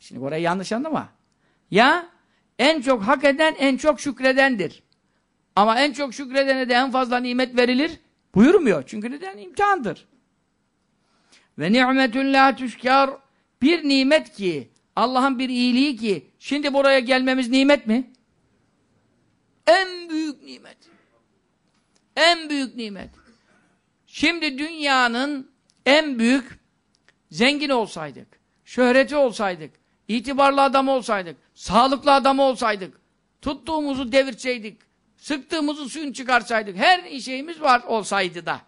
Şimdi orayı yanlış anlama. Ya en çok hak eden en çok şükredendir. Ama en çok şükredene de en fazla nimet verilir buyurmuyor. Çünkü neden? İmtihandır. Ve ni'metun la tüşkar bir nimet ki Allah'ın bir iyiliği ki şimdi buraya gelmemiz nimet mi? En büyük nimet. En büyük nimet. Şimdi dünyanın en büyük zengin olsaydık, şöhreti olsaydık, itibarlı adam olsaydık, sağlıklı adam olsaydık, tuttuğumuzu devirtseydik, sıktığımızı suyun çıkarsaydık, her şeyimiz var olsaydı da,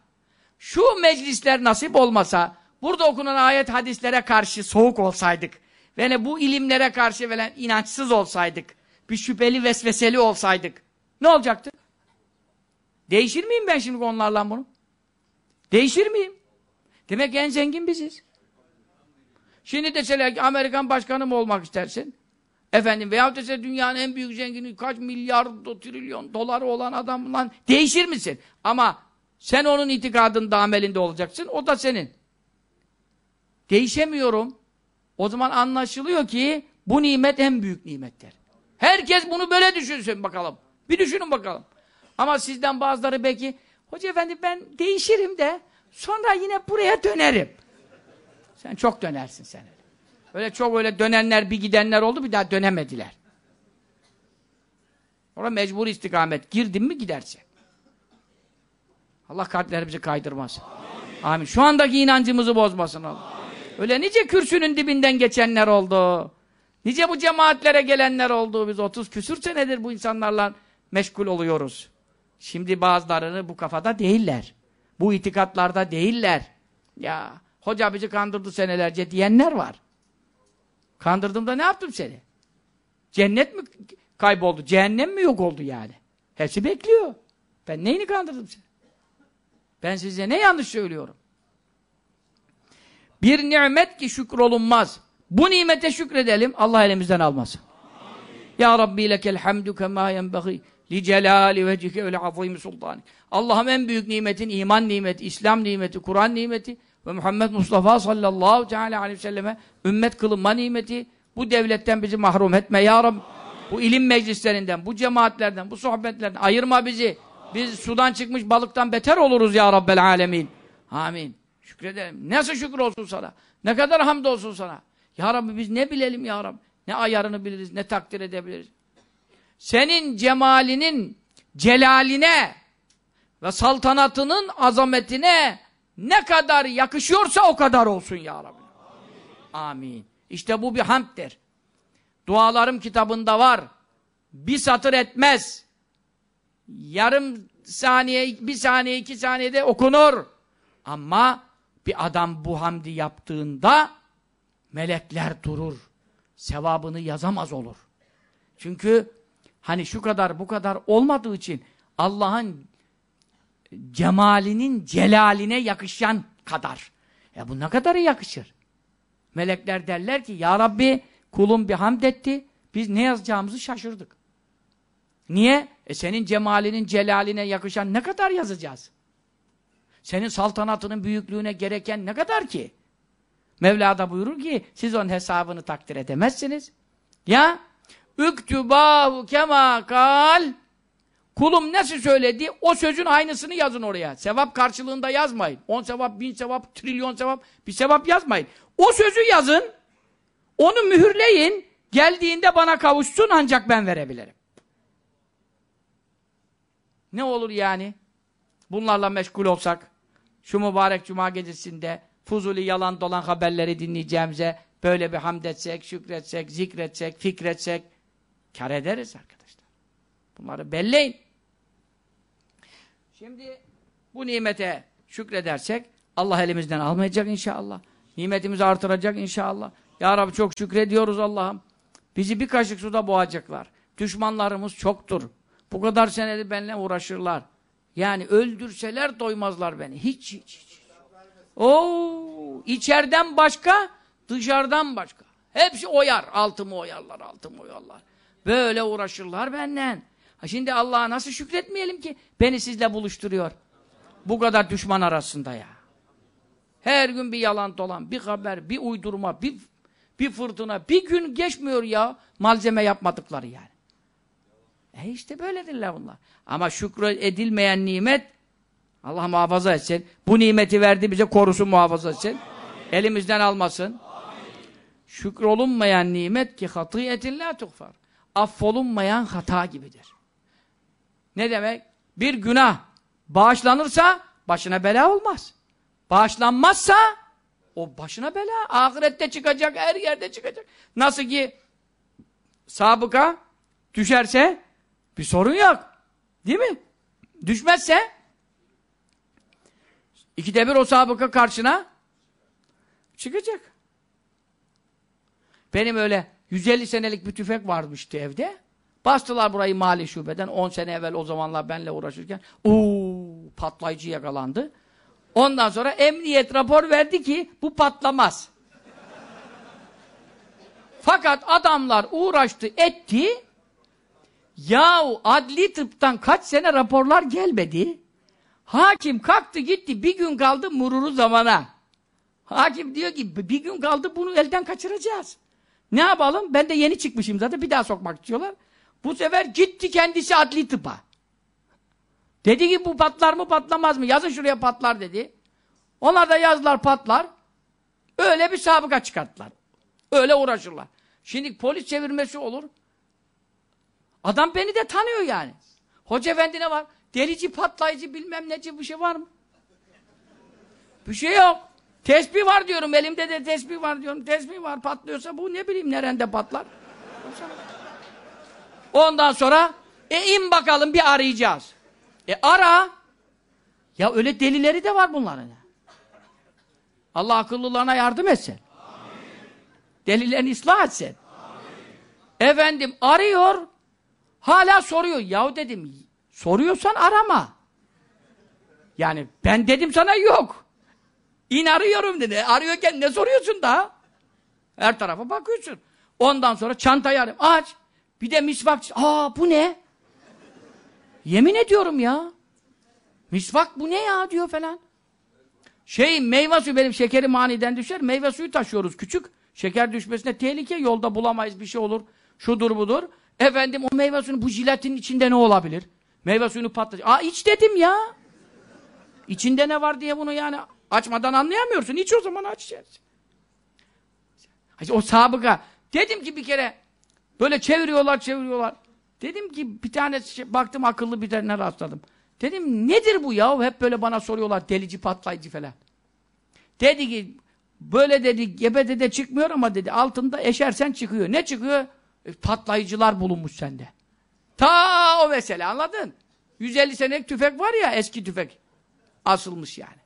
şu meclisler nasip olmasa, burada okunan ayet hadislere karşı soğuk olsaydık, ve ne bu ilimlere karşı veren inançsız olsaydık, bir şüpheli vesveseli olsaydık, ne olacaktı? Değişir miyim ben şimdi onlarla bunu? Değişir miyim? Demek en zengin biziz. Şimdi deseler ki Amerikan başkanı mı olmak istersin? Efendim veyahut dese dünyanın en büyük zengini kaç milyar trilyon doları olan adamla değişir misin? Ama sen onun itikadında amelinde olacaksın. O da senin. Değişemiyorum. O zaman anlaşılıyor ki bu nimet en büyük nimettir. Herkes bunu böyle düşünsün bakalım. Bir düşünün bakalım. Ama sizden bazıları belki Hoca efendi ben değişirim de sonra yine buraya dönerim. Sen çok dönersin sen. Öyle çok öyle dönenler bir gidenler oldu bir daha dönemediler. Orada mecbur istikamet. Girdin mi gidersin. Allah kalplerimizi kaydırmasın. Amin. Amin. Şu andaki inancımızı bozmasın Allah. Öyle nice kürsünün dibinden geçenler oldu. Nice bu cemaatlere gelenler oldu. Biz 30 küsür senedir bu insanlarla meşgul oluyoruz. Şimdi bazılarını bu kafada değiller. Bu itikatlarda değiller. Ya hoca bizi kandırdı senelerce diyenler var. Kandırdım da ne yaptım seni? Cennet mi kayboldu? Cehennem mi yok oldu yani? Hepsi bekliyor. Ben neyini kandırdım seni? Ben size ne yanlış söylüyorum? Bir nimet ki şükrolunmaz. Bu nimete şükredelim, Allah elimizden almasın. Ya Rabbi lekel hamdu kema yenbeği li celali vecike ve azim sultanik. Allah'ım en büyük nimetin iman nimeti, İslam nimeti, Kur'an nimeti ve Muhammed Mustafa sallallahu teala aleyhi ve selleme ümmet kılınma nimeti. Bu devletten bizi mahrum etme ya Rabbi. Bu ilim meclislerinden, bu cemaatlerden, bu sohbetlerden ayırma bizi. Biz sudan çıkmış balıktan beter oluruz ya Rabbel alemin. Amin. Şükredelim. Nasıl şükür olsun sana? Ne kadar hamd olsun sana? Ya Rabbi biz ne bilelim ya Rabbi? Ne ayarını biliriz, ne takdir edebiliriz? Senin cemalinin celaline ve saltanatının azametine ne kadar yakışıyorsa o kadar olsun ya Rabbi. Amin. İşte bu bir hamddir. Dualarım kitabında var. Bir satır etmez. Yarım saniye, bir saniye, iki saniyede okunur. Ama bir adam bu hamdi yaptığında melekler durur. Sevabını yazamaz olur. Çünkü hani şu kadar bu kadar olmadığı için Allah'ın cemalinin celaline yakışan kadar. E bu ne kadarı yakışır? Melekler derler ki ya Rabbi kulum bir hamd etti. Biz ne yazacağımızı şaşırdık. Niye? E senin cemalinin celaline yakışan ne kadar yazacağız? Senin saltanatının büyüklüğüne gereken ne kadar ki? Mevla da buyurur ki siz onun hesabını takdir edemezsiniz. Ya üktübahu kema kal kulum nasıl söyledi o sözün aynısını yazın oraya. Sevap karşılığında yazmayın. On sevap, bin sevap, trilyon sevap bir sevap yazmayın. O sözü yazın onu mühürleyin geldiğinde bana kavuşsun ancak ben verebilirim. Ne olur yani? Bunlarla meşgul olsak şu mübarek cuma gecesinde fuzuli yalan dolan haberleri dinleyeceğimize böyle bir hamd etsek, şükretsek, zikretsek, fikretsek kar ederiz arkadaşlar. Bunları belleyin. Şimdi bu nimete şükredersek Allah elimizden almayacak inşallah. Nimetimizi artıracak inşallah. Ya Rabbi çok şükrediyoruz Allah'ım. Bizi bir kaşık suda boğacaklar. Düşmanlarımız çoktur. Bu kadar senedir benimle uğraşırlar. Yani öldürseler doymazlar beni. Hiç hiç hiç. Oo, içeriden başka, dışarıdan başka. Hepsi oyar. Altımı oyarlar, altımı oyarlar. Böyle uğraşırlar benden. Ha şimdi Allah'a nasıl şükretmeyelim ki beni sizle buluşturuyor. Bu kadar düşman arasında ya. Her gün bir yalan dolan, bir haber, bir uydurma, bir, bir fırtına, bir gün geçmiyor ya malzeme yapmadıkları yani. E işte böyledirler bunlar. Ama şükür edilmeyen nimet Allah muhafaza etsin. Bu nimeti verdi bize korusun muhafaza etsin. Elimizden almasın. Şükrolunmayan nimet ki hatiyetin la tuhfar. Affolunmayan hata gibidir. Ne demek? Bir günah bağışlanırsa başına bela olmaz. Bağışlanmazsa o başına bela. Ahirette çıkacak, her yerde çıkacak. Nasıl ki sabıka düşerse bir sorun yok. Değil mi? Düşmezse ikide bir o sabıka karşına çıkacak. Benim öyle 150 senelik bir tüfek varmıştı evde. Bastılar burayı mali şubeden 10 sene evvel o zamanlar benle uğraşırken uuu patlayıcı yakalandı. Ondan sonra emniyet rapor verdi ki bu patlamaz. Fakat adamlar uğraştı etti Yahu adli tıptan kaç sene raporlar gelmedi. Hakim kalktı gitti bir gün kaldı mururu zamana. Hakim diyor ki bir gün kaldı bunu elden kaçıracağız. Ne yapalım? Ben de yeni çıkmışım zaten bir daha sokmak istiyorlar. Bu sefer gitti kendisi adli tıpa. Dedi ki bu patlar mı patlamaz mı? Yazın şuraya patlar dedi. Onlar da yazdılar patlar. Öyle bir sabıka çıkarttılar. Öyle uğraşırlar. Şimdi polis çevirmesi olur. Adam beni de tanıyor yani. Hoca efendi ne var? Delici, patlayıcı bilmem neci bir şey var mı? Bir şey yok. Tesbih var diyorum. Elimde de tesbih var diyorum. Tesbih var. Patlıyorsa bu ne bileyim nerede patlar. Ondan sonra e in bakalım bir arayacağız. E ara. Ya öyle delileri de var bunların. Allah akıllılarına yardım etsin. Amin. Delilerini ıslah etsin. Amin. Efendim arıyor. Hala soruyor. Yahu dedim soruyorsan arama. Yani ben dedim sana yok. İn arıyorum dedi. Arıyorken ne soruyorsun daha? Her tarafa bakıyorsun. Ondan sonra çantayı arıyorum. Aç. Bir de misvak. Aa bu ne? Yemin ediyorum ya. Misvak bu ne ya diyor falan. Şey meyve suyu benim şekerim aniden düşer. Meyve suyu taşıyoruz küçük. Şeker düşmesine tehlike yolda bulamayız bir şey olur. Şudur budur. Efendim o meyve suyunu bu jilatin içinde ne olabilir? Meyve suyunu patlatacak. Aa iç dedim ya. İçinde ne var diye bunu yani açmadan anlayamıyorsun. İç o zaman aç içersin. O sabıka. Dedim ki bir kere böyle çeviriyorlar çeviriyorlar. Dedim ki bir tane şey, baktım akıllı bir tane rastladım. Dedim nedir bu ya? Hep böyle bana soruyorlar delici patlayıcı falan. Dedi ki böyle dedi gebede de çıkmıyor ama dedi altında eşersen çıkıyor. Ne çıkıyor? E, patlayıcılar bulunmuş sende. Ta o mesele anladın? 150 senelik tüfek var ya eski tüfek. Asılmış yani.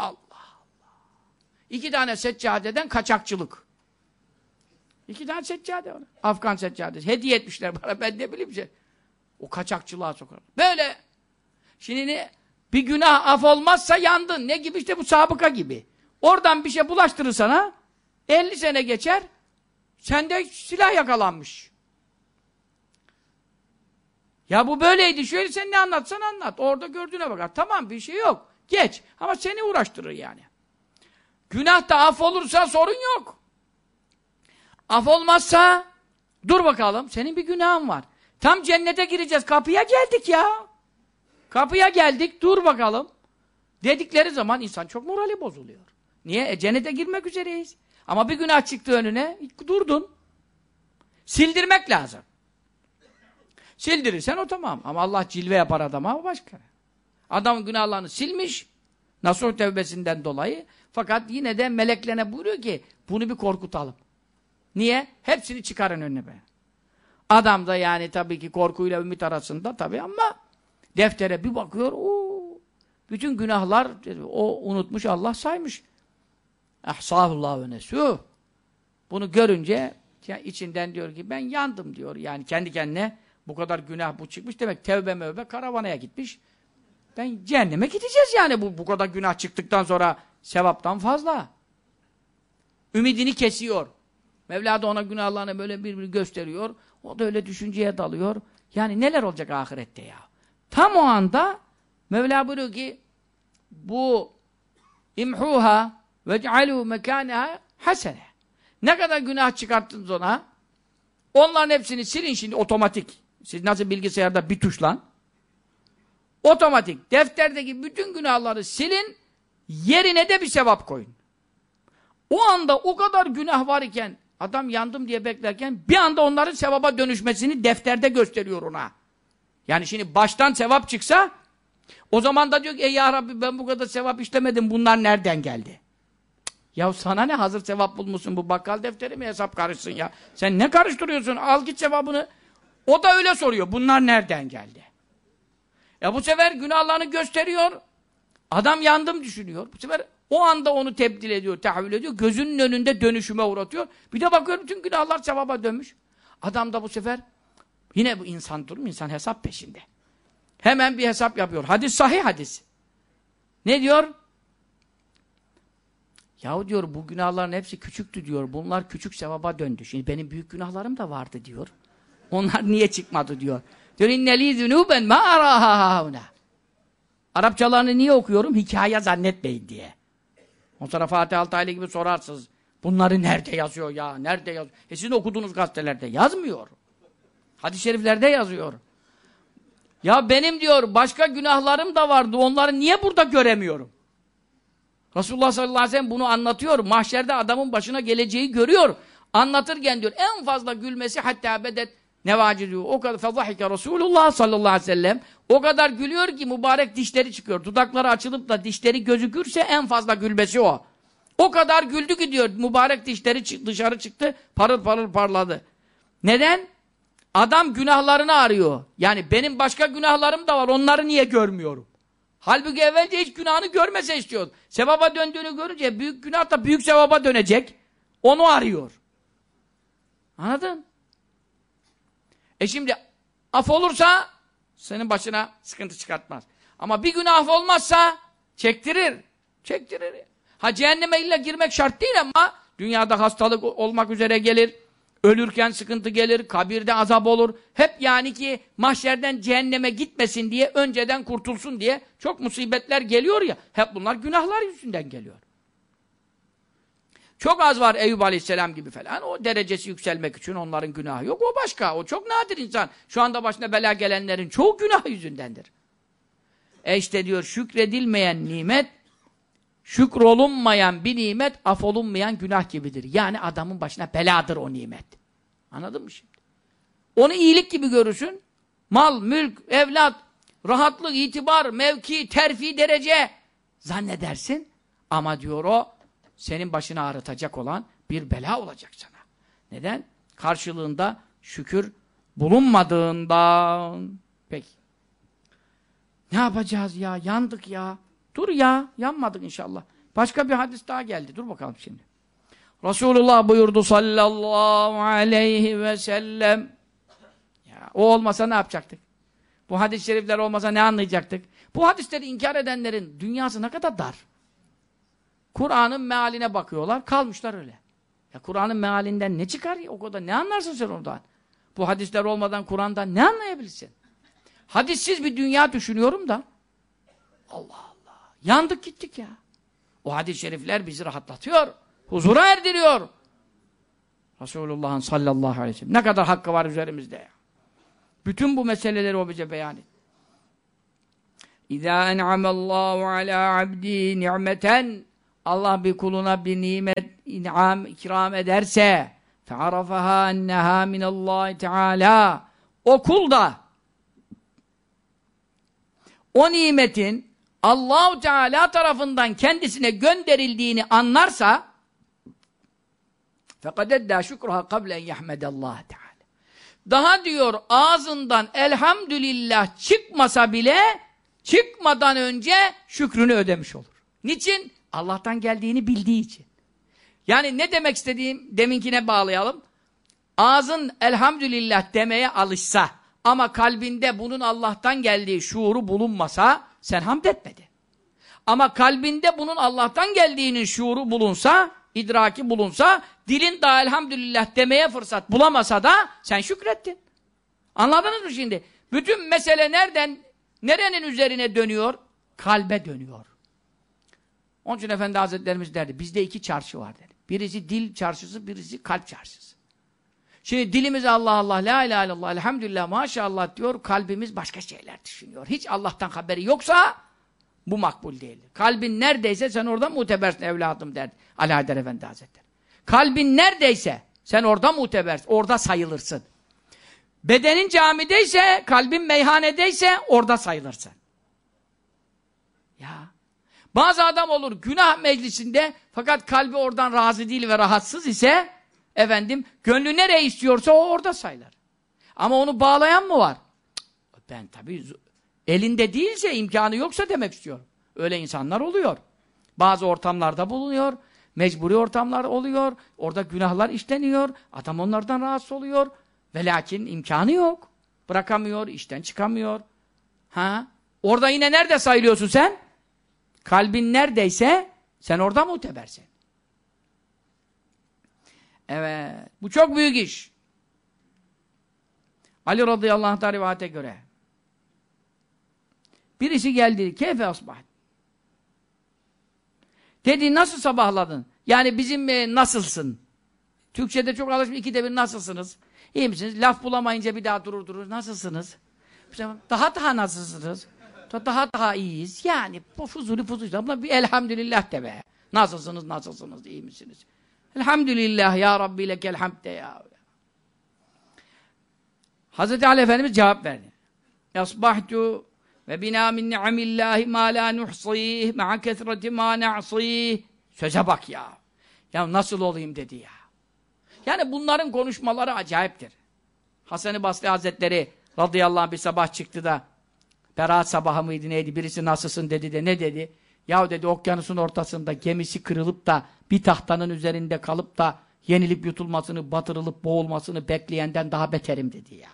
Allah Allah. İki tane seccadeden kaçakçılık. İki tane seccade var. Afgan seccadesi. Hediye etmişler bana. Ben ne bileyim şey. O kaçakçılığa sokar. Böyle. Şimdi ne? Bir günah af olmazsa yandın. Ne gibi işte bu sabıka gibi. Oradan bir şey bulaştırır sana. 50 sene geçer. Sende silah yakalanmış. Ya bu böyleydi. Şöyle sen ne anlatsan anlat. Orada gördüğüne bakar. Tamam bir şey yok. Geç. Ama seni uğraştırır yani. Günah da af olursa sorun yok. Af olmazsa dur bakalım. Senin bir günahın var. Tam cennete gireceğiz. Kapıya geldik ya. Kapıya geldik. Dur bakalım. Dedikleri zaman insan çok morali bozuluyor. Niye? E, cennete girmek üzereyiz. Ama bir günah çıktı önüne. Durdun. Sildirmek lazım. Sildirirsen o tamam. Ama Allah cilve yapar adama o başka. Adam günahlarını silmiş. Nasuh tevbesinden dolayı. Fakat yine de meleklerine buyuruyor ki bunu bir korkutalım. Niye? Hepsini çıkarın önüne. Adam da yani tabii ki korkuyla ümit arasında tabii ama deftere bir bakıyor o bütün günahlar o unutmuş Allah saymış. Ahsahullah ve nesuh. Bunu görünce içinden diyor ki ben yandım diyor. Yani kendi kendine bu kadar günah bu çıkmış demek tevbe mevbe karavanaya gitmiş. Ben cehenneme gideceğiz yani bu bu kadar günah çıktıktan sonra sevaptan fazla. Ümidini kesiyor. Mevla da ona günahlarını böyle bir bir gösteriyor. O da öyle düşünceye dalıyor. Yani neler olacak ahirette ya? Tam o anda Mevla buyuruyor ki bu imhuha vec'alû mekâneha hasene. Ne kadar günah çıkarttınız ona onların hepsini silin şimdi otomatik. Siz nasıl bilgisayarda bir tuşla otomatik defterdeki bütün günahları silin yerine de bir sevap koyun. O anda o kadar günah var iken Adam yandım diye beklerken bir anda onların sevaba dönüşmesini defterde gösteriyor ona. Yani şimdi baştan sevap çıksa o zaman da diyor ki ey ya Rabbi ben bu kadar sevap işlemedim bunlar nereden geldi? Ya sana ne hazır sevap bulmuşsun bu bakkal defteri mi hesap karışsın ya? Sen ne karıştırıyorsun? Al git sevabını. O da öyle soruyor. Bunlar nereden geldi? Ya bu sefer günahlarını gösteriyor. Adam yandım düşünüyor. Bu sefer o anda onu tebdil ediyor, tahvil ediyor. Gözünün önünde dönüşüme uğratıyor. Bir de bakıyor bütün günahlar sevaba dönmüş. Adam da bu sefer yine bu insan durum, insan hesap peşinde. Hemen bir hesap yapıyor. Hadis sahih hadis. Ne diyor? Yahu diyor bu günahların hepsi küçüktü diyor. Bunlar küçük sevaba döndü. Şimdi benim büyük günahlarım da vardı diyor. Onlar niye çıkmadı diyor. Diyor inneli zunuben ma araha Arapçalarını niye okuyorum? Hikaye zannetmeyin diye. O sonra Fatih Altaylı gibi sorarsınız. Bunları nerede yazıyor ya? Nerede yazıyor? E sizin okuduğunuz gazetelerde yazmıyor. Hadis-i şeriflerde yazıyor. Ya benim diyor başka günahlarım da vardı. Onları niye burada göremiyorum? Resulullah sallallahu aleyhi ve sellem bunu anlatıyor. Mahşerde adamın başına geleceği görüyor. Anlatırken diyor en fazla gülmesi hatta bedet Nevacidu o kadar fezahike Resulullah sallallahu aleyhi ve sellem o kadar gülüyor ki mübarek dişleri çıkıyor. Dudakları açılıp da dişleri gözükürse en fazla gülmesi o. O kadar güldü ki diyor mübarek dişleri dışarı çıktı parıl parıl parladı. Neden? Adam günahlarını arıyor. Yani benim başka günahlarım da var onları niye görmüyorum? Halbuki evvelce hiç günahını görmese istiyor. Sevaba döndüğünü görünce büyük günah da büyük sevaba dönecek. Onu arıyor. Anladın? E şimdi af olursa senin başına sıkıntı çıkartmaz. Ama bir günah olmazsa çektirir. Çektirir. Ha cehenneme illa girmek şart değil ama dünyada hastalık olmak üzere gelir. Ölürken sıkıntı gelir, kabirde azap olur. Hep yani ki mahşerden cehenneme gitmesin diye, önceden kurtulsun diye çok musibetler geliyor ya. Hep bunlar günahlar yüzünden geliyor. Çok az var Eyüp Aleyhisselam gibi falan. O derecesi yükselmek için onların günahı yok. O başka. O çok nadir insan. Şu anda başına bela gelenlerin çoğu günah yüzündendir. E işte diyor şükredilmeyen nimet şükrolunmayan bir nimet afolunmayan günah gibidir. Yani adamın başına beladır o nimet. Anladın mı şimdi? Onu iyilik gibi görürsün. Mal, mülk, evlat, rahatlık, itibar, mevki, terfi, derece zannedersin. Ama diyor o senin başını ağrıtacak olan bir bela olacak sana. Neden? Karşılığında şükür bulunmadığından. Peki. Ne yapacağız ya? Yandık ya. Dur ya. Yanmadık inşallah. Başka bir hadis daha geldi. Dur bakalım şimdi. Resulullah buyurdu sallallahu aleyhi ve sellem. Ya, o olmasa ne yapacaktık? Bu hadis-i şerifler olmasa ne anlayacaktık? Bu hadisleri inkar edenlerin dünyası ne kadar dar. Kur'an'ın mealine bakıyorlar, kalmışlar öyle. Ya Kur'an'ın mealinden ne çıkar ya? O kadar ne anlarsın sen oradan? Bu hadisler olmadan Kur'an'dan ne anlayabilirsin? Hadissiz bir dünya düşünüyorum da Allah Allah. Yandık gittik ya. O hadis-i şerifler bizi rahatlatıyor. Huzura erdiriyor. Resulullah'ın sallallahu aleyhi ve sellem. Ne kadar hakkı var üzerimizde ya. Bütün bu meseleleri o bize beyan et. İzâ en'amallâhu alâ abdî ni'meten Allah bir kuluna bir nimet inam, ikram ederse fe'arafaha enneha minallahi teala o kul da o nimetin Allahu Teala tarafından kendisine gönderildiğini anlarsa fakat edda şükruha kablen yahmedallah Teala. Daha diyor ağzından elhamdülillah çıkmasa bile çıkmadan önce şükrünü ödemiş olur. Niçin? Allah'tan geldiğini bildiği için. Yani ne demek istediğim deminkine bağlayalım. Ağzın elhamdülillah demeye alışsa ama kalbinde bunun Allah'tan geldiği şuuru bulunmasa sen hamd etmedin. Ama kalbinde bunun Allah'tan geldiğinin şuuru bulunsa, idraki bulunsa, dilin daha elhamdülillah demeye fırsat bulamasa da sen şükrettin. Anladınız mı şimdi? Bütün mesele nereden, nerenin üzerine dönüyor? Kalbe dönüyor. Onun için Efendi Hazretlerimiz derdi, bizde iki çarşı var dedi. Birisi dil çarşısı, birisi kalp çarşısı. Şimdi dilimiz Allah Allah, la ilahe illallah, elhamdülillah, maşallah diyor, kalbimiz başka şeyler düşünüyor. Hiç Allah'tan haberi yoksa bu makbul değil. Kalbin neredeyse sen orada mutebersin evladım derdi Ali Haydar Efendi Hazretleri. Kalbin neredeyse sen orada mutebersin, orada sayılırsın. Bedenin camideyse, kalbin meyhanedeyse orada sayılırsın. Ya. Bazı adam olur günah meclisinde fakat kalbi oradan razı değil ve rahatsız ise efendim gönlü nereye istiyorsa o orada sayılır. Ama onu bağlayan mı var? Ben tabii elinde değilse imkanı yoksa demek istiyorum. Öyle insanlar oluyor. Bazı ortamlarda bulunuyor. Mecburi ortamlar oluyor. Orada günahlar işleniyor. Adam onlardan rahatsız oluyor. Ve lakin imkanı yok. Bırakamıyor, işten çıkamıyor. Ha? Orada yine nerede sayılıyorsun sen? Kalbin neredeyse sen orada mutebersin. Evet. Bu çok büyük iş. Ali radıyallahu anh'ta rivayete göre. Birisi geldi. Keyfe asbah. Dedi nasıl sabahladın? Yani bizim e, nasılsın? Türkçe'de çok alışmış ikide bir nasılsınız? İyi misiniz? Laf bulamayınca bir daha durur durur. Nasılsınız? Daha daha nasılsınız? Daha daha iyiyiz. Yani bu fuzuli fuzuli. Bir elhamdülillah de be. Nasılsınız, nasılsınız, iyi misiniz? Elhamdülillah ya Rabbi lekel ya. Hazreti Ali Efendimiz cevap verdi. Yasbahtu ve bina min ni'amillahi ma la nuhsih ma'a kethreti ma na'sih. Söze bak ya. Ya nasıl olayım dedi ya. Yani bunların konuşmaları acayiptir. Hasan-ı Basri Hazretleri radıyallahu anh bir sabah çıktı da Berat sabahı mıydı neydi birisi nasılsın dedi de ne dedi? Ya dedi okyanusun ortasında gemisi kırılıp da bir tahtanın üzerinde kalıp da yenilip yutulmasını, batırılıp boğulmasını bekleyenden daha beterim dedi ya.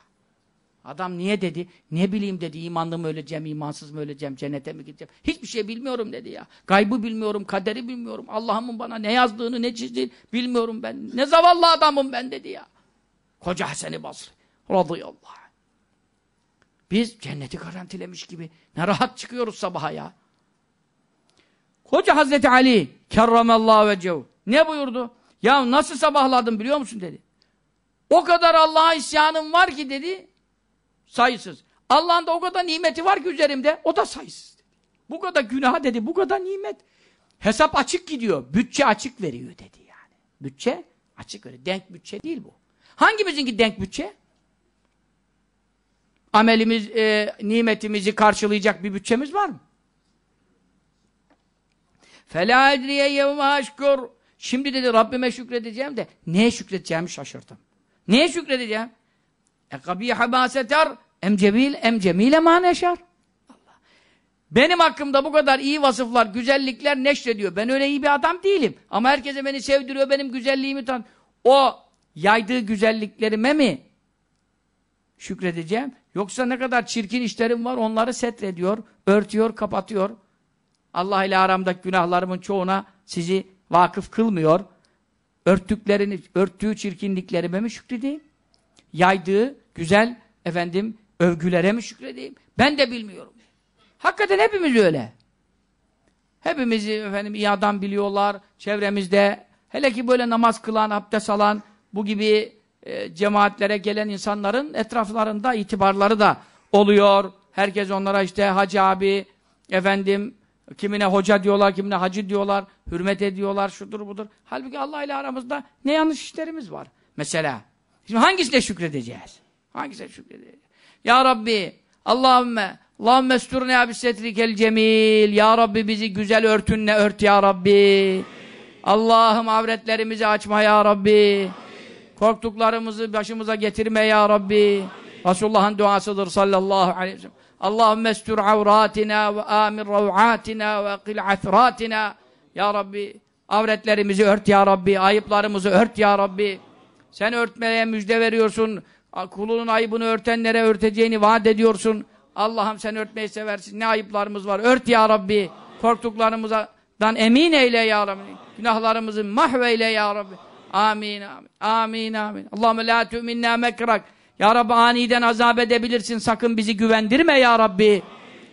Adam niye dedi? Ne bileyim dedi. İmanlı mı öleceğim, imansız mı öleceğim, cennete mi gideceğim? Hiçbir şey bilmiyorum dedi ya. Gaybı bilmiyorum, kaderi bilmiyorum. Allah'ımın bana ne yazdığını, ne çizdiğini bilmiyorum ben. Ne zavallı adamım ben dedi ya. Koca Hasan-ı Basri. Radıyallahu. Biz cenneti garantilemiş gibi ne rahat çıkıyoruz sabaha ya. Koca Hazreti Ali kerramallahu vecehu ne buyurdu? Ya nasıl sabahladım biliyor musun dedi. O kadar Allah'a isyanım var ki dedi sayısız. Allah'ın da o kadar nimeti var ki üzerimde o da sayısız. Dedi. Bu kadar günah dedi bu kadar nimet. Hesap açık gidiyor. Bütçe açık veriyor dedi yani. Bütçe açık veriyor. Denk bütçe değil bu. Hangimizinki denk bütçe? Amelimiz, e, nimetimizi karşılayacak bir bütçemiz var mı? فَلَا اَدْرِيَ يَوْمَ اَشْكُرُ Şimdi dedi Rabbime şükredeceğim de neye şükredeceğimi şaşırdım. Neye şükredeceğim? اَقَبِيحَ مَا سَتَرْ اَمْ cemil em cemile ma neşar. Benim hakkımda bu kadar iyi vasıflar, güzellikler neşrediyor. Ben öyle iyi bir adam değilim. Ama herkese beni sevdiriyor, benim güzelliğimi tan. O yaydığı güzelliklerime mi şükredeceğim? Yoksa ne kadar çirkin işlerim var onları setrediyor, örtüyor, kapatıyor. Allah ile aramdaki günahlarımın çoğuna sizi vakıf kılmıyor. Örttüklerini, örttüğü çirkinliklerime mi şükredeyim? Yaydığı güzel efendim övgülere mi şükredeyim? Ben de bilmiyorum. Hakikaten hepimiz öyle. Hepimizi efendim iyi adam biliyorlar. Çevremizde hele ki böyle namaz kılan, abdest alan bu gibi e, cemaatlere gelen insanların etraflarında itibarları da oluyor. Herkes onlara işte hacı abi, efendim kimine hoca diyorlar, kimine hacı diyorlar, hürmet ediyorlar, şudur budur. Halbuki Allah ile aramızda ne yanlış işlerimiz var. Mesela. Şimdi hangisine şükredeceğiz? Hangisine şükredeceğiz? Ya Rabbi, Allahümme, Allahümme esturne abi setrikel cemil. Ya Rabbi bizi güzel örtünle ört ya Rabbi. Allah'ım avretlerimizi açma ya Rabbi. Korktuklarımızı başımıza getirme ya Rabbi. Resulullah'ın duasıdır sallallahu aleyhi ve sellem. Allahümme estur avratina ve amir rav'atina ve qil athratina. Ya Rabbi avretlerimizi ört ya Rabbi. Ayıplarımızı ört ya Rabbi. Sen örtmeye müjde veriyorsun. Kulunun ayıbını örtenlere örteceğini vaat ediyorsun. Allah'ım sen örtmeyi seversin. Ne ayıplarımız var. Ört ya Rabbi. Korktuklarımızdan emin eyle ya Rabbi. Günahlarımızı mahveyle ya Rabbi. Amin amin. Amin amin. Allahümme la tu'minna mekrak. Ya Rabbi aniden azap edebilirsin. Sakın bizi güvendirme ya Rabbi.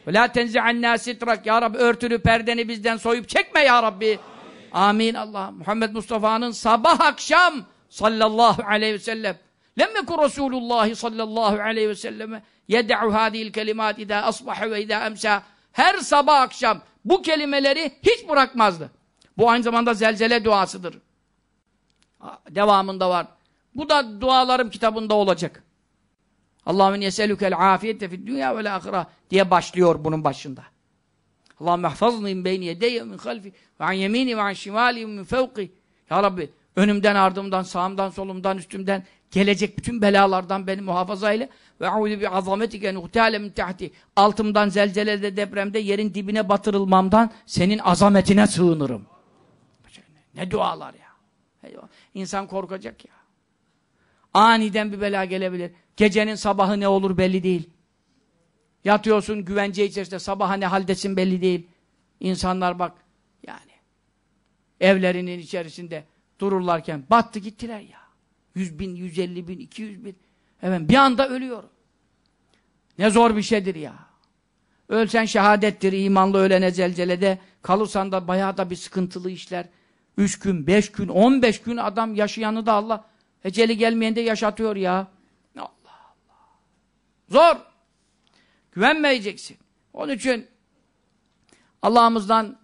Ve la tenzi'anna sitrak. Ya Rabbi örtülü perdeni bizden soyup çekme ya Rabbi. Amin Allah. Muhammed Mustafa'nın sabah akşam sallallahu aleyhi ve sellem lem yekun Resulullah sallallahu aleyhi ve selleme yed'u hadihil kelimat idâ asbaha ve idâ emsâ her sabah akşam bu kelimeleri hiç bırakmazdı. Bu aynı zamanda zelzele duasıdır. Devamında var. Bu da dualarım kitabında olacak. Allahümme yeselükel afiyette fid dünya vel ahira diye başlıyor bunun başında. Allahümme hafazni min beyni yedeyye min halfi ve an yemini ve an şimali min fevki. Ya Rabbi önümden, ardımdan, sağımdan, solumdan, üstümden gelecek bütün belalardan beni muhafaza eyle ve auzu bi azametike nuhtale min tahti. Altımdan zelzelede, depremde yerin dibine batırılmamdan senin azametine sığınırım. Ne dualar ya. İnsan korkacak ya. Aniden bir bela gelebilir. Gecenin sabahı ne olur belli değil. Yatıyorsun güvence içerisinde sabaha ne haldesin belli değil. İnsanlar bak yani evlerinin içerisinde dururlarken battı gittiler ya. Yüz bin, yüz elli bin, iki yüz bin. Evet, bir anda ölüyor. Ne zor bir şeydir ya. Ölsen şehadettir, imanlı ölene zelzelede. Kalırsan da bayağı da bir sıkıntılı işler. Üç gün, beş gün, on beş gün adam yaşayanı da Allah eceli gelmeyen de yaşatıyor ya. Allah Allah. Zor. Güvenmeyeceksin. Onun için Allah'ımızdan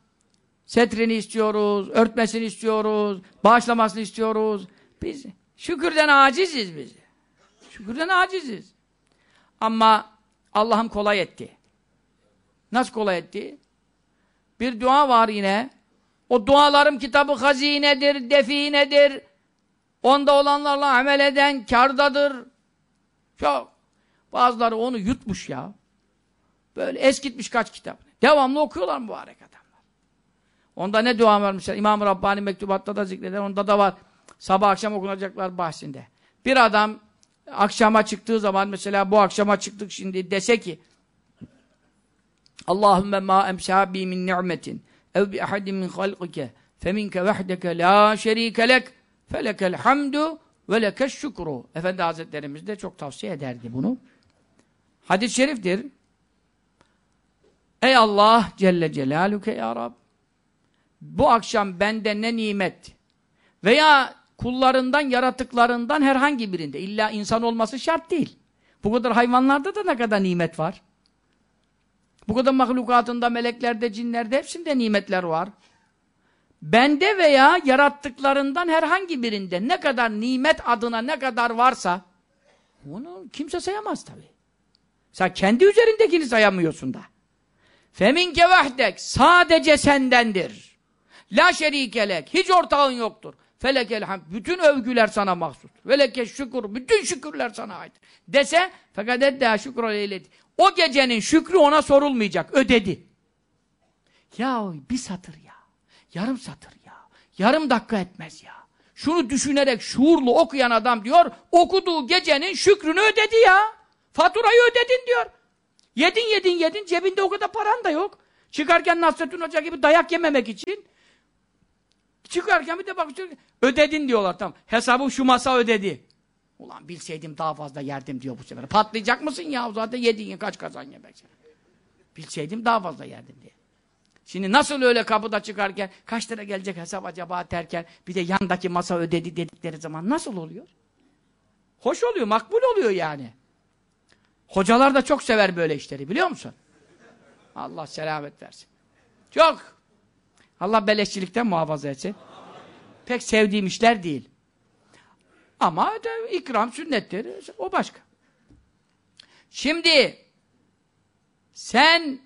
setrini istiyoruz, örtmesini istiyoruz, bağışlamasını istiyoruz. Biz şükürden aciziz biz. Şükürden aciziz. Ama Allah'ım kolay etti. Nasıl kolay etti? Bir dua var yine. O dualarım kitabı hazinedir, definedir. Onda olanlarla amel eden kardadır. Çok. Bazıları onu yutmuş ya. Böyle eskitmiş kaç kitap. Devamlı okuyorlar mübarek adamlar. Onda ne dua mesela? İmam-ı Rabbani mektubatta da zikreder. Onda da var. Sabah akşam okunacaklar bahsinde. Bir adam akşama çıktığı zaman mesela bu akşama çıktık şimdi dese ki Allahümme ma emsâ bi min ni'metin ev bi ahadin min halqike feminke vehdeke la şerike lek felekel hamdu ve lekeş şükru. Efendi Hazretlerimiz de çok tavsiye ederdi bunu. Hadis-i şeriftir. Ey Allah Celle Celaluke ya Rab bu akşam bende ne nimet veya kullarından, yaratıklarından herhangi birinde illa insan olması şart değil. Bu kadar hayvanlarda da ne kadar nimet var. Bu kadar mahlukatında, meleklerde, cinlerde hepsinde nimetler var. Bende veya yarattıklarından herhangi birinde ne kadar nimet adına ne kadar varsa onu kimse sayamaz tabi. Sen kendi üzerindekini sayamıyorsun da. Feminke vahdek sadece sendendir. La şerikelek hiç ortağın yoktur. Felekel hamd bütün övgüler sana mahsus. Veleke şükür bütün şükürler sana ait. Dese fakat edda şükür leyleti. O gecenin şükrü ona sorulmayacak. Ödedi. Ya bir satır ya. Yarım satır ya. Yarım dakika etmez ya. Şunu düşünerek şuurlu okuyan adam diyor, okuduğu gecenin şükrünü ödedi ya. Faturayı ödedin diyor. Yedin yedin yedin, cebinde o kadar paran da yok. Çıkarken Nasrettin Hoca gibi dayak yememek için. Çıkarken bir de bak ödedin diyorlar tamam. Hesabı şu masa ödedi. Ulan bilseydim daha fazla yerdim diyor bu sefer. Patlayacak mısın ya? Zaten yedin kaç kazan yemek. Bilseydim daha fazla yerdim diye. Şimdi nasıl öyle kapıda çıkarken kaç lira gelecek hesap acaba derken bir de yandaki masa ödedi dedikleri zaman nasıl oluyor? Hoş oluyor, makbul oluyor yani. Hocalar da çok sever böyle işleri biliyor musun? Allah selamet versin. Çok. Allah beleşçilikten muhafaza etsin. Pek sevdiğim işler değil. Ama de ikram sünnettir. O başka. Şimdi sen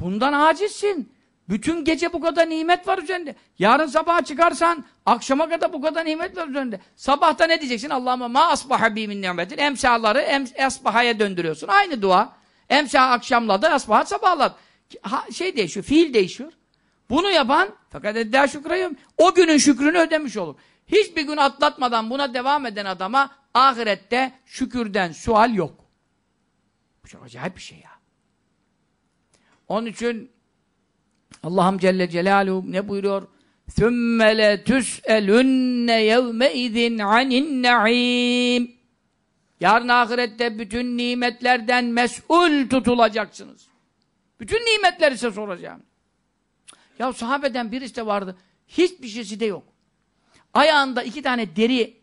bundan acizsin. Bütün gece bu kadar nimet var üzerinde. Yarın sabaha çıkarsan akşama kadar bu kadar nimet var üzerinde. Sabahta ne diyeceksin? Allah'ıma ma asbaha bi min nimetin. Emsaları em, asbahaya döndürüyorsun. Aynı dua. Emsa akşamladı, asbaha sabahladı. Ha, şey değişiyor, fiil değişiyor. Bunu yapan fakat edda şükreyim. O günün şükrünü ödemiş olur. Hiçbir gün atlatmadan buna devam eden adama ahirette şükürden sual yok. Bu çok acayip bir şey ya. Onun için Allah'ım Celle Celaluhu ne buyuruyor? ثُمَّ لَتُسْأَلُنَّ يَوْمَئِذٍ عَنِ النَّعِيمِ Yarın ahirette bütün nimetlerden mesul tutulacaksınız. Bütün nimetleri size soracağım. Ya sahabeden birisi de vardı. Hiçbir şeysi de yok. Ayağında iki tane deri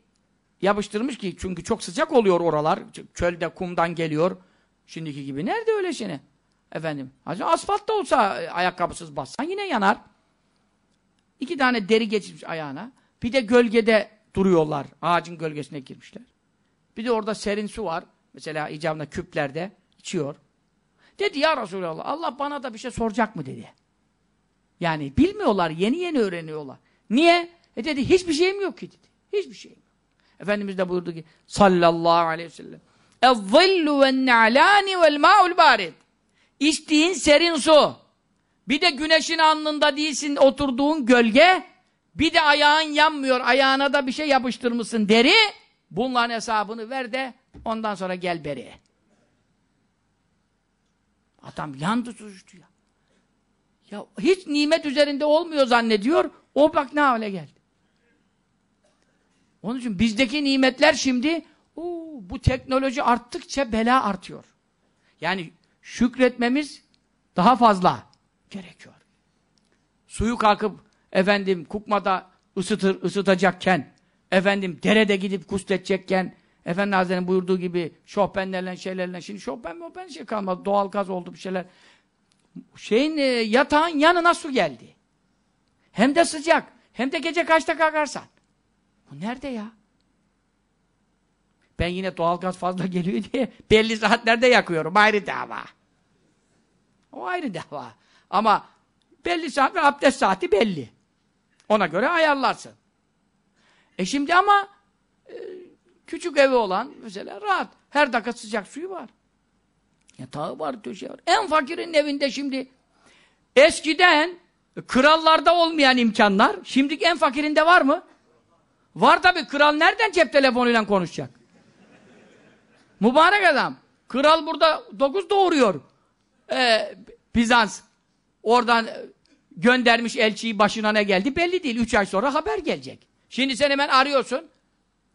yapıştırmış ki çünkü çok sıcak oluyor oralar. Çölde kumdan geliyor. Şimdiki gibi. Nerede öyle şey? Efendim. Asfaltta olsa ayakkabısız bassan yine yanar. İki tane deri geçirmiş ayağına. Bir de gölgede duruyorlar. Ağacın gölgesine girmişler. Bir de orada serin su var. Mesela icabında küplerde içiyor. Dedi ya Resulallah Allah bana da bir şey soracak mı dedi. Yani bilmiyorlar. Yeni yeni öğreniyorlar. Niye? E dedi hiçbir şeyim yok ki dedi. Hiçbir şeyim yok. Efendimiz de buyurdu ki sallallahu aleyhi ve sellem اَظِّلُّ وَالنَّعْلَانِ وَالْمَاءُ الْبَارِدِ İçtiğin serin su. Bir de güneşin alnında değilsin oturduğun gölge. Bir de ayağın yanmıyor. Ayağına da bir şey yapıştırmışsın deri. Bunların hesabını ver de ondan sonra gel beri. Adam yandı tutuştu ya. Ya hiç nimet üzerinde olmuyor zannediyor. O bak ne hale geldi. Onun için bizdeki nimetler şimdi oo, bu teknoloji arttıkça bela artıyor. Yani şükretmemiz daha fazla gerekiyor. Suyu kalkıp efendim kukmada ısıtır, ısıtacakken efendim derede gidip kusledecekken Efendi Hazretleri'nin buyurduğu gibi şofbenlerle şeylerle şimdi şofben ben şey kalmadı doğal gaz oldu bir şeyler şeyin e, yatağın yanına su geldi. Hem de sıcak. Hem de gece kaçta kalkarsan. Bu nerede ya? Ben yine doğalgaz fazla geliyor diye belli saatlerde yakıyorum. Ayrı dava. O ayrı dava. Ama belli saat abdest saati belli. Ona göre ayarlarsın. E şimdi ama e, küçük evi olan mesela rahat. Her dakika sıcak suyu var. Yatağı var, döşeği var. En fakirin evinde şimdi eskiden krallarda olmayan imkanlar şimdiki en fakirinde var mı? Var tabi. Kral nereden cep telefonuyla konuşacak? Mübarek adam. Kral burada dokuz doğuruyor. Ee, Bizans oradan göndermiş elçiyi başına ne geldi belli değil. Üç ay sonra haber gelecek. Şimdi sen hemen arıyorsun.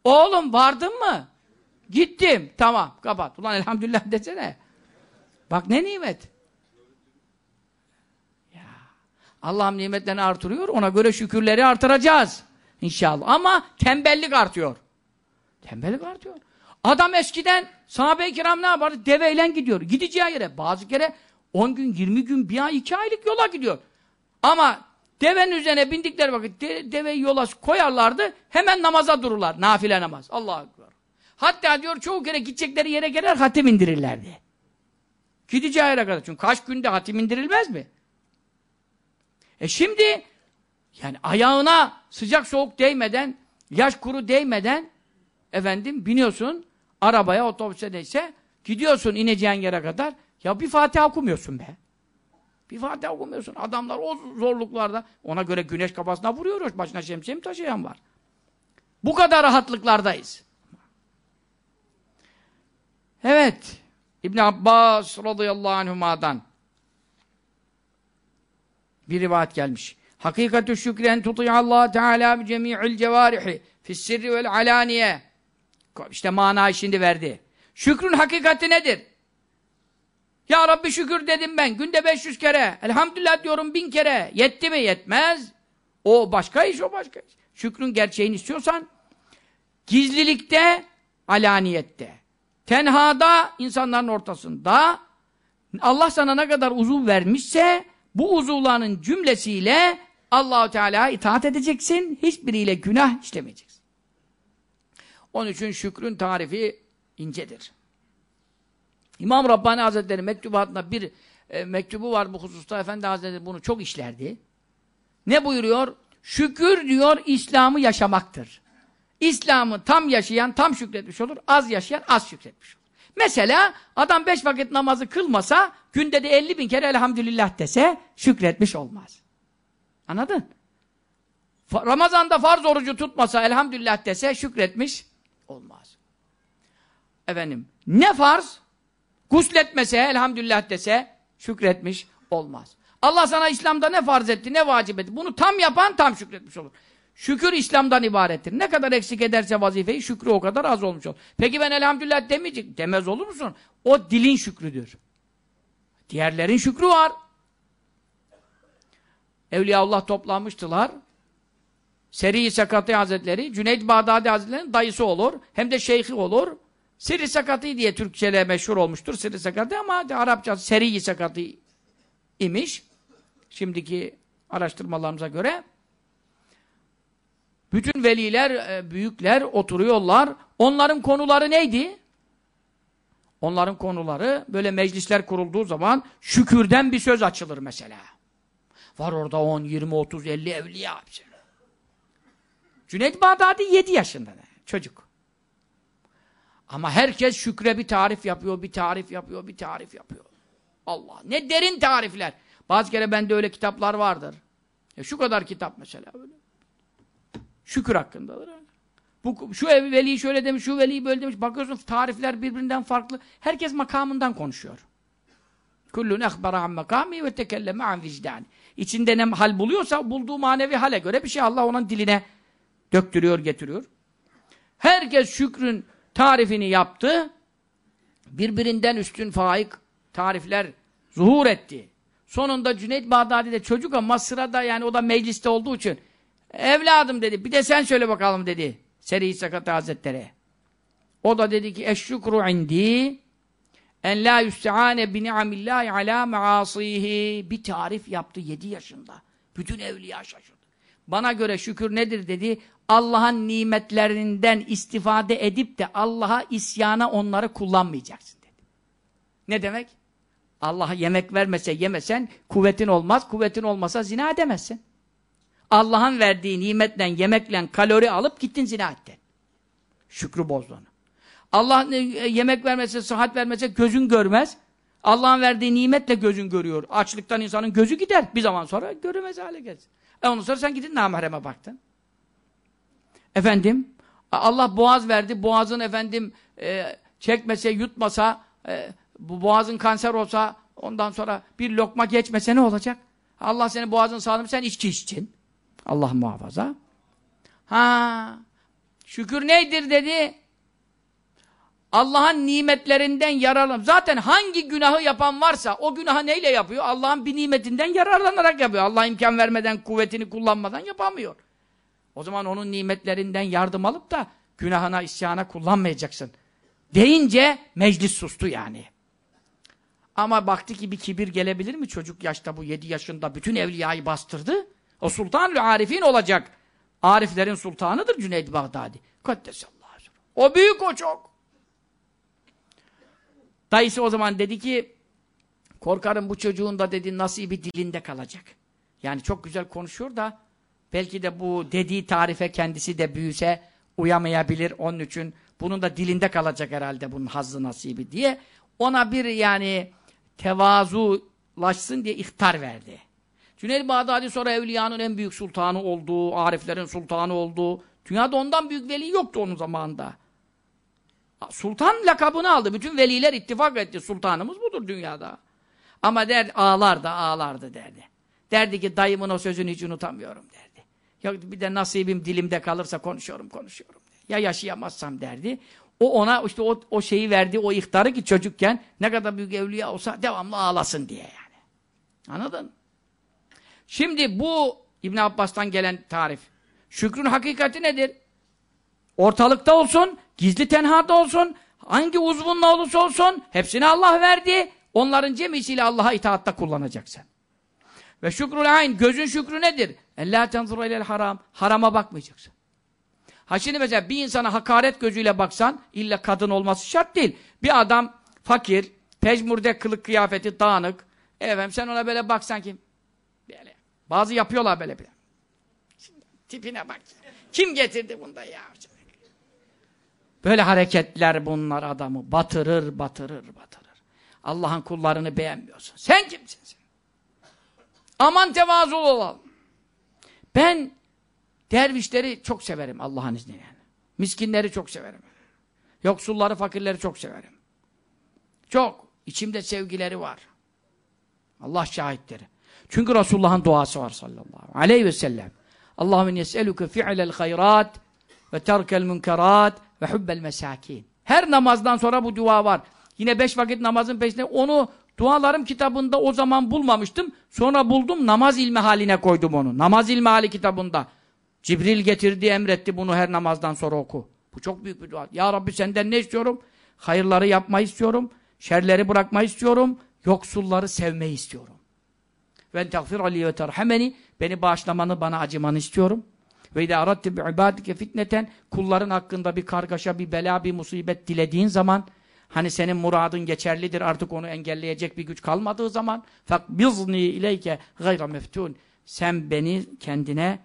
Oğlum vardın mı? Gittim. Tamam kapat. Ulan elhamdülillah desene. Bak ne nimet. Ya. Allah'ım nimetlerini artırıyor. Ona göre şükürleri artıracağız. İnşallah. Ama tembellik artıyor. Tembellik artıyor. Adam eskiden sahabe-i kiram ne yapardı? Deveyle gidiyor. Gideceği yere. Bazı kere 10 gün, 20 gün, bir ay, iki aylık yola gidiyor. Ama devenin üzerine bindikleri vakit de, deveyi yola koyarlardı. Hemen namaza dururlar. Nafile namaz. Allah'a. Hatta diyor çoğu kere gidecekleri yere gelir hatim indirirlerdi. Gideceği yere kadar. Çünkü kaç günde hatim indirilmez mi? E şimdi yani ayağına sıcak soğuk değmeden, yaş kuru değmeden efendim biniyorsun arabaya, otobüse neyse gidiyorsun ineceğin yere kadar ya bir Fatiha okumuyorsun be. Bir Fatiha okumuyorsun. Adamlar o zorluklarda ona göre güneş kafasına vuruyor. Başına şemsiye mi taşıyan var? Bu kadar rahatlıklardayız. Evet. İbn Abbas radıyallahu anhuma'dan bir rivayet gelmiş. Hakikatü şükren Allah Teala bi cemi'il cevarihi fis-sirri vel alaniye. İşte manayı şimdi verdi. Şükrün hakikati nedir? Ya Rabbi şükür dedim ben. Günde 500 kere. Elhamdülillah diyorum bin kere. Yetti mi? Yetmez. O başka iş, o başka iş. Şükrün gerçeğini istiyorsan gizlilikte, alaniyette. Tenhada, insanların ortasında Allah sana ne kadar uzuv vermişse bu uzuvların cümlesiyle Allahu Teala itaat edeceksin. Hiçbiriyle günah işlemeyeceksin. Onun için şükrün tarifi incedir. İmam Rabbani Hazretleri mektubatında bir e, mektubu var bu hususta. Efendi Hazretleri bunu çok işlerdi. Ne buyuruyor? Şükür diyor İslam'ı yaşamaktır. İslam'ı tam yaşayan tam şükretmiş olur. Az yaşayan az şükretmiş olur. Mesela adam beş vakit namazı kılmasa günde de elli bin kere elhamdülillah dese şükretmiş olmaz. Anladın? Ramazan'da farz orucu tutmasa elhamdülillah dese şükretmiş olmaz. Efendim ne farz? Gusletmese elhamdülillah dese şükretmiş olmaz. Allah sana İslam'da ne farz etti, ne vacip etti. Bunu tam yapan tam şükretmiş olur. Şükür İslam'dan ibarettir. Ne kadar eksik ederse vazifeyi şükrü o kadar az olmuş olur. Peki ben elhamdülillah demeyecek. Demez olur musun? O dilin şükrüdür. Diğerlerin şükrü var. Evliyaullah toplanmıştılar. Seri-i Sakati Hazretleri, Cüneyd Bağdadi Hazretleri'nin dayısı olur. Hem de şeyhi olur. Seri Sakati diye Türkçe'de meşhur olmuştur. Seri Sakati ama Arapça Seri-i Sakati imiş. Şimdiki araştırmalarımıza göre. Bütün veliler, e, büyükler oturuyorlar. Onların konuları neydi? Onların konuları böyle meclisler kurulduğu zaman şükürden bir söz açılır mesela. Var orada 10, 20, 30, 50 evliya. Cüneyt Bağdadi 7 yaşında çocuk. Ama herkes şükre bir tarif yapıyor, bir tarif yapıyor, bir tarif yapıyor. Allah! Ne derin tarifler. Bazı kere bende öyle kitaplar vardır. E şu kadar kitap mesela. Böyle. Şükür hakkındadır. Bu, şu evi veli şöyle demiş, şu veli böyle demiş. Bakıyorsun tarifler birbirinden farklı. Herkes makamından konuşuyor. Kullun ehbara an makami ve tekelleme an vicdani. İçinde ne hal buluyorsa bulduğu manevi hale göre bir şey Allah onun diline döktürüyor, getiriyor. Herkes şükrün tarifini yaptı. Birbirinden üstün faik tarifler zuhur etti. Sonunda Cüneyt Bağdadi de çocuk ama sırada yani o da mecliste olduğu için evladım dedi bir de sen söyle bakalım dedi. Seri Sakat Hazretleri. O da dedi ki eşşükru indi en la yüsteane bi ni'amillahi ala maasihi bir tarif yaptı 7 yaşında. Bütün evliya şaşırdı. Bana göre şükür nedir dedi. Allah'ın nimetlerinden istifade edip de Allah'a isyana onları kullanmayacaksın dedi. Ne demek? Allah'a yemek vermese yemesen kuvvetin olmaz. Kuvvetin olmasa zina edemezsin. Allah'ın verdiği nimetle, yemekle kalori alıp gittin zina ettin. Şükrü bozdun. Allah e, yemek vermese, sıhhat vermese gözün görmez. Allah'ın verdiği nimetle gözün görüyor. Açlıktan insanın gözü gider. Bir zaman sonra göremez hale gelir. E ondan sonra sen gidin namahreme baktın. Efendim, Allah boğaz verdi. Boğazın efendim e, çekmese, yutmasa, e, boğazın kanser olsa, ondan sonra bir lokma geçmese ne olacak? Allah senin boğazın sağlam, sen içki içeceksin. Allah muhafaza. Ha, şükür nedir dedi? Allah'ın nimetlerinden yararlan. Zaten hangi günahı yapan varsa o günahı neyle yapıyor? Allah'ın bir nimetinden yararlanarak yapıyor. Allah imkan vermeden, kuvvetini kullanmadan yapamıyor. O zaman onun nimetlerinden yardım alıp da günahına, isyana kullanmayacaksın. Deyince meclis sustu yani. Ama baktı ki bir kibir gelebilir mi? Çocuk yaşta bu yedi yaşında bütün evliyayı bastırdı. O sultanül arifin olacak. Ariflerin sultanıdır Cüneyd Bağdadi. Kaddesallahu O büyük o çok. Dayısı o zaman dedi ki korkarım bu çocuğun da dedi nasibi dilinde kalacak. Yani çok güzel konuşuyor da belki de bu dediği tarife kendisi de büyüse uyamayabilir. Onun için bunun da dilinde kalacak herhalde bunun hazzı nasibi diye ona bir yani tevazulaşsın diye ihtar verdi. Cüneyd Bağdadi sonra evliyanın en büyük sultanı olduğu, ariflerin sultanı olduğu, dünyada ondan büyük veli yoktu onun zamanında. Sultan lakabını aldı. Bütün veliler ittifak etti. Sultanımız budur dünyada. Ama der ağlardı, ağlardı derdi. Derdi ki dayımın o sözünü hiç unutamıyorum derdi. Ya bir de nasibim dilimde kalırsa konuşuyorum, konuşuyorum. Derdi. Ya yaşayamazsam derdi. O ona işte o, o şeyi verdi, o ihtarı ki çocukken ne kadar büyük evliya olsa devamlı ağlasın diye yani. Anladın? Şimdi bu İbn Abbas'tan gelen tarif. Şükrün hakikati nedir? Ortalıkta olsun, gizli tenhada olsun, hangi uzvunla olursa olsun, hepsini Allah verdi. Onların cemisiyle Allah'a itaatta kullanacaksın. Ve şükrül ayn, gözün şükrü nedir? Ellâ tenzuru ilel haram. Harama bakmayacaksın. Ha şimdi mesela bir insana hakaret gözüyle baksan, illa kadın olması şart değil. Bir adam fakir, pecmurde kılık kıyafeti dağınık, efendim sen ona böyle baksan kim? Bazı yapıyorlar böyle bir. Tipine bak. Kim getirdi bunda ya? Böyle hareketler bunlar adamı batırır, batırır, batırır. Allah'ın kullarını beğenmiyorsun. Sen kimsin sen? Aman tevazu olalım. Ben dervişleri çok severim Allah'ın izniyle. Miskinleri çok severim. Yoksulları, fakirleri çok severim. Çok. İçimde sevgileri var. Allah şahitleri. Çünkü Resulullah'ın duası var sallallahu aleyhi ve sellem. Allahümme yes'eluke fi'lel hayrat ve terkel münkerat ve hubbel mesakin. Her namazdan sonra bu dua var. Yine beş vakit namazın peşinde onu dualarım kitabında o zaman bulmamıştım. Sonra buldum namaz ilmi haline koydum onu. Namaz ilmi hali kitabında. Cibril getirdi emretti bunu her namazdan sonra oku. Bu çok büyük bir dua. Ya Rabbi senden ne istiyorum? Hayırları yapmayı istiyorum. Şerleri bırakmayı istiyorum. Yoksulları sevmeyi istiyorum. Ve tagfir ali ve terhameni beni bağışlamanı, bana acımanı istiyorum. Ve idâ aradte bi'ibâdike fitneten kulların hakkında bir kargaşa, bir bela, bir musibet dilediğin zaman hani senin muradın geçerlidir artık onu engelleyecek bir güç kalmadığı zaman fakbizni ileyke gayra meftun sen beni kendine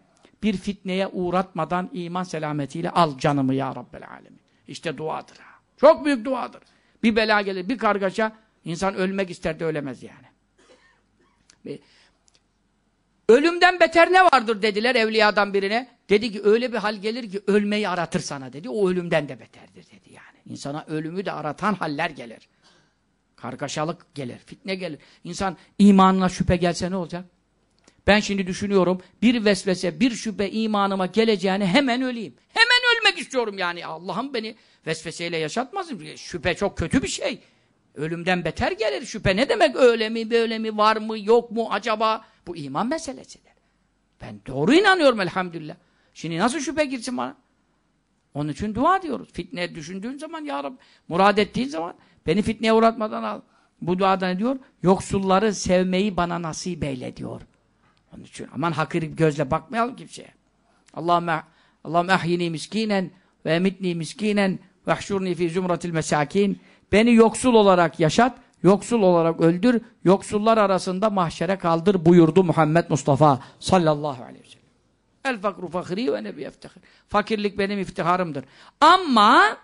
bir fitneye uğratmadan iman selametiyle al canımı ya Rabbel alemin. İşte duadır. Çok büyük duadır. Bir bela gelir, bir kargaşa insan ölmek ister de ölemez yani. Ölümden beter ne vardır dediler evliyadan birine. Dedi ki öyle bir hal gelir ki ölmeyi aratır sana dedi. O ölümden de beterdir dedi yani. İnsana ölümü de aratan haller gelir. Kargaşalık gelir, fitne gelir. İnsan imanına şüphe gelse ne olacak? Ben şimdi düşünüyorum bir vesvese, bir şüphe imanıma geleceğini hemen öleyim. Hemen ölmek istiyorum yani. Allah'ım beni vesveseyle yaşatmasın. Şüphe çok kötü bir şey. Ölümden beter gelir şüphe. Ne demek öyle mi, böyle mi, var mı, yok mu, acaba? Bu iman meselesidir. Ben doğru inanıyorum elhamdülillah. Şimdi nasıl şüphe girsin bana? Onun için dua diyoruz. Fitneye düşündüğün zaman ya Rabbi, murad ettiğin zaman beni fitneye uğratmadan al. Bu duada ne diyor? Yoksulları sevmeyi bana nasip eyle diyor. Onun için aman hakir gözle bakmayalım kimseye. Allahümme Allah'ım ehyini miskinen ve emitni miskinen ve ahşurni fi zümratil mesakin. Beni yoksul olarak yaşat, yoksul olarak öldür, yoksullar arasında mahşere kaldır buyurdu Muhammed Mustafa sallallahu aleyhi ve sellem. El fakru fakri ve nebi eftihir. Fakirlik benim iftiharımdır. Ama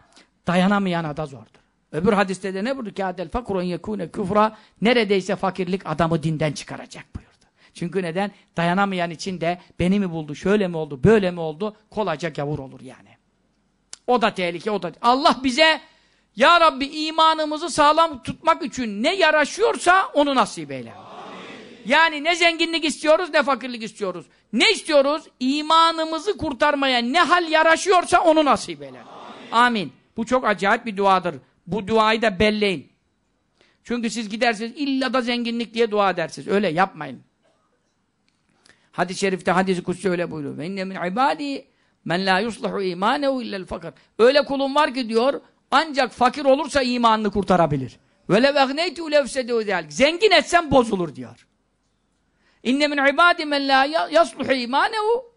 dayanamayana da zordur. Öbür hadiste de ne buyurdu? Kâdel fakru en yekûne küfra. Neredeyse fakirlik adamı dinden çıkaracak buyurdu. Çünkü neden? Dayanamayan için de beni mi buldu, şöyle mi oldu, böyle mi oldu? Kolayca gavur olur yani. O da tehlike, o da. Allah bize ya Rabbi imanımızı sağlam tutmak için ne yaraşıyorsa onu nasip eyle. Yani ne zenginlik istiyoruz ne fakirlik istiyoruz. Ne istiyoruz? İmanımızı kurtarmaya ne hal yaraşıyorsa onu nasip eyle. Amin. Amin. Bu çok acayip bir duadır. Bu duayı da belleyin. Çünkü siz gidersiniz illa da zenginlik diye dua edersiniz. Öyle yapmayın. Hadis-i şerifte hadis-i kutsi öyle buyuruyor. Ve inne min ibadi men la yuslihu imanehu illel fakir. Öyle kulum var ki diyor ancak fakir olursa imanını kurtarabilir. Ve lev egneytu lefsedehu zalik. Zengin etsem bozulur diyor. İnne min ibadi men la yasluhu imanehu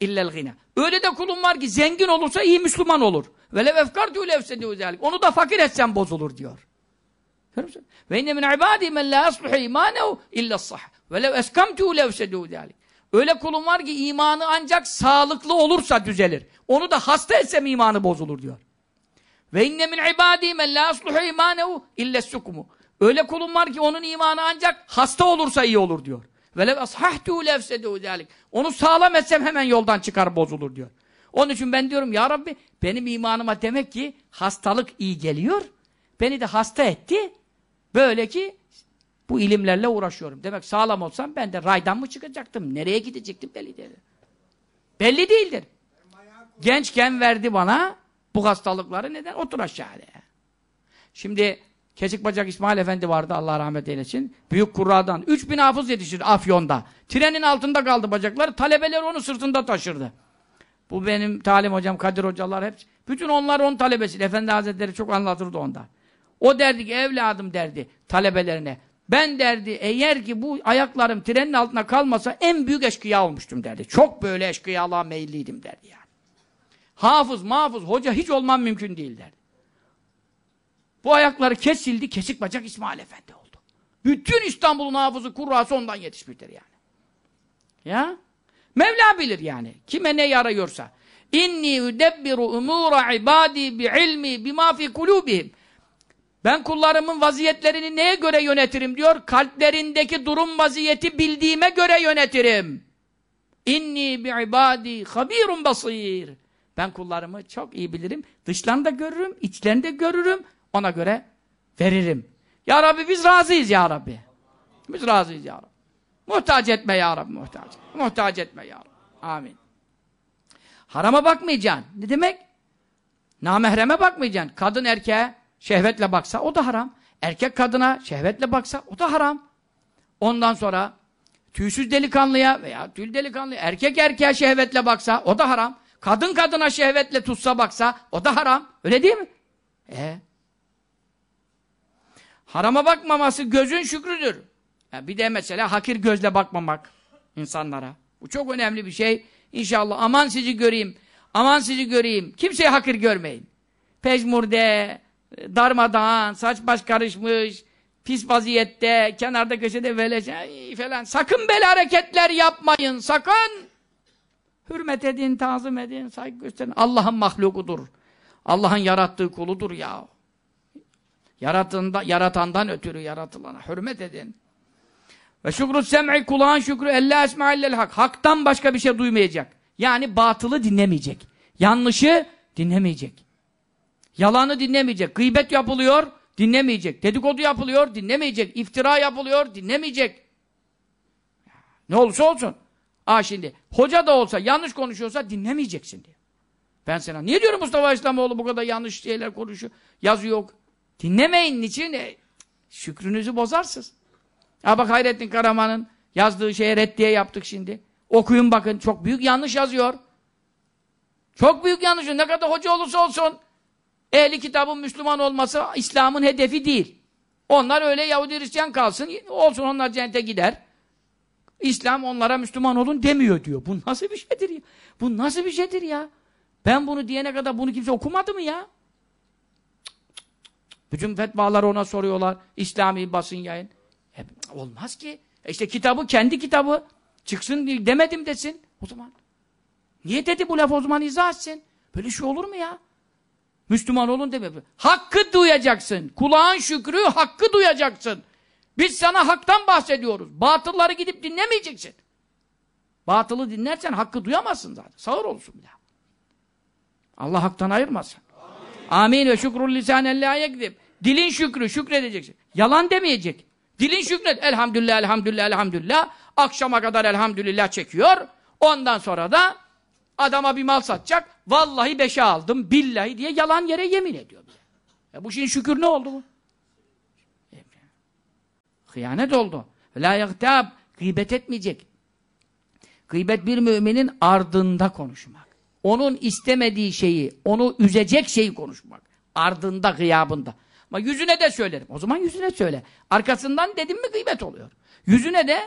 illel gina. Öyle de kulum var ki zengin olursa iyi Müslüman olur. Ve lev efkartu lefsedehu zalik. Onu da fakir etsem bozulur diyor. Ve inne min ibadi men la yasluhu imanehu illa sah. Ve lev eskamtu lefsedehu zalik. Öyle kulum var ki imanı ancak sağlıklı olursa düzelir. Onu da hasta etsem imanı bozulur diyor. Ve inne min ibadi men la yasluhu imanehu illa sukmu. Öyle kulum var ki onun imanı ancak hasta olursa iyi olur diyor. Ve lev ashahtu lefsedehu zalik. Onu sağlam etsem hemen yoldan çıkar bozulur diyor. Onun için ben diyorum ya Rabbi benim imanıma demek ki hastalık iyi geliyor. Beni de hasta etti. Böyle ki bu ilimlerle uğraşıyorum. Demek sağlam olsam ben de raydan mı çıkacaktım? Nereye gidecektim belli değil. Belli değildir. Gençken verdi bana bu hastalıkları neden? Otur aşağıya. Şimdi Kesik Bacak İsmail Efendi vardı Allah rahmet eylesin. Büyük kurradan. 3000 hafız yetişir Afyon'da. Trenin altında kaldı bacakları. Talebeler onu sırtında taşırdı. Bu benim talim hocam, Kadir hocalar hep. Bütün onlar onun talebesi. Efendi Hazretleri çok anlatırdı ondan. O derdi ki evladım derdi talebelerine. Ben derdi eğer ki bu ayaklarım trenin altına kalmasa en büyük eşkıya olmuştum derdi. Çok böyle eşkıyalığa meyilliydim derdi yani. Hafız, mahfuz, hoca hiç olmam mümkün değil derdi. Bu ayakları kesildi, kesik bacak İsmail Efendi oldu. Bütün İstanbul'un hafızı, kurrası ondan yetişmiştir yani. Ya? Mevla bilir yani. Kime ne yarıyorsa. İnni üdebbiru umura ibadi bi ilmi bima fi kulubihim. Ben kullarımın vaziyetlerini neye göre yönetirim diyor? Kalplerindeki durum vaziyeti bildiğime göre yönetirim. İnni bi ibadi habirun basir. Ben kullarımı çok iyi bilirim. Dışlarını da görürüm, içlerini de görürüm. Ona göre veririm. Ya Rabbi biz razıyız ya Rabbi. Biz razıyız ya Rabbi. Muhtaç etme ya Rabbi muhtaç. Muhtaç etme ya Rabbi. Amin. Harama bakmayacaksın. Ne demek? Namehreme bakmayacaksın. Kadın erkeğe şehvetle baksa o da haram. Erkek kadına şehvetle baksa o da haram. Ondan sonra tüysüz delikanlıya veya tül delikanlıya erkek erkeğe şehvetle baksa o da haram. Kadın kadına şehvetle tutsa baksa o da haram. Öyle değil mi? E Harama bakmaması gözün şükrüdür. Yani bir de mesela hakir gözle bakmamak insanlara. Bu çok önemli bir şey. İnşallah aman sizi göreyim, aman sizi göreyim. Kimseye hakir görmeyin. Pejmurde, darmadağın, saç baş karışmış, pis vaziyette, kenarda köşede velece falan. Sakın böyle hareketler yapmayın, sakın. Hürmet edin, tazım edin, saygı gösterin. Allah'ın mahlukudur. Allah'ın yarattığı kuludur ya. Yaratında, yaratandan ötürü yaratılana hürmet edin. Ve şükrü sem'i kulağın şükrü elle esma'illel hak. Haktan başka bir şey duymayacak. Yani batılı dinlemeyecek. Yanlışı dinlemeyecek. Yalanı dinlemeyecek. Gıybet yapılıyor, dinlemeyecek. Dedikodu yapılıyor, dinlemeyecek. İftira yapılıyor, dinlemeyecek. Ne olursa olsun. Aa şimdi, hoca da olsa, yanlış konuşuyorsa dinlemeyeceksin diyor. Ben sana, niye diyorum Mustafa İslamoğlu bu kadar yanlış şeyler konuşuyor, yazıyor. Dinlemeyin için e, şükrünüzü bozarsınız. Ha bak Hayrettin Karaman'ın yazdığı şeye reddiye yaptık şimdi. Okuyun bakın, çok büyük yanlış yazıyor. Çok büyük yanlış. Ne kadar hoca olursa olsun ehli kitabın Müslüman olması İslam'ın hedefi değil. Onlar öyle Yahudi Hristiyan kalsın, olsun onlar cennete gider. İslam onlara Müslüman olun demiyor diyor. Bu nasıl bir şeydir ya? Bu nasıl bir şeydir ya? Ben bunu diyene kadar bunu kimse okumadı mı ya? Bütün fetvaları ona soruyorlar. İslami basın yayın. E, olmaz ki. E işte kitabı kendi kitabı. Çıksın demedim desin. O zaman. Niye dedi bu laf o zaman izah etsin. Böyle şey olur mu ya? Müslüman olun deme. Hakkı duyacaksın. Kulağın şükrü hakkı duyacaksın. Biz sana haktan bahsediyoruz. Batılları gidip dinlemeyeceksin. Batılı dinlersen hakkı duyamazsın zaten. Sağır olsun bir daha. Allah haktan ayırmasın. Amin, ve şükrul lisanen la yekzib. Dilin şükrü, şükredeceksin. Yalan demeyecek. Dilin şükret. Elhamdülillah, elhamdülillah, elhamdülillah. Akşama kadar elhamdülillah çekiyor. Ondan sonra da adama bir mal satacak. Vallahi beşe aldım, billahi diye yalan yere yemin ediyor. E bu şimdi şükür ne oldu bu? Hıyanet oldu. La yagtab. Gıybet etmeyecek. Gıybet bir müminin ardında konuşmak. Onun istemediği şeyi, onu üzecek şeyi konuşmak. Ardında, gıyabında. Ama yüzüne de söylerim. O zaman yüzüne söyle. Arkasından dedim mi gıybet oluyor. Yüzüne de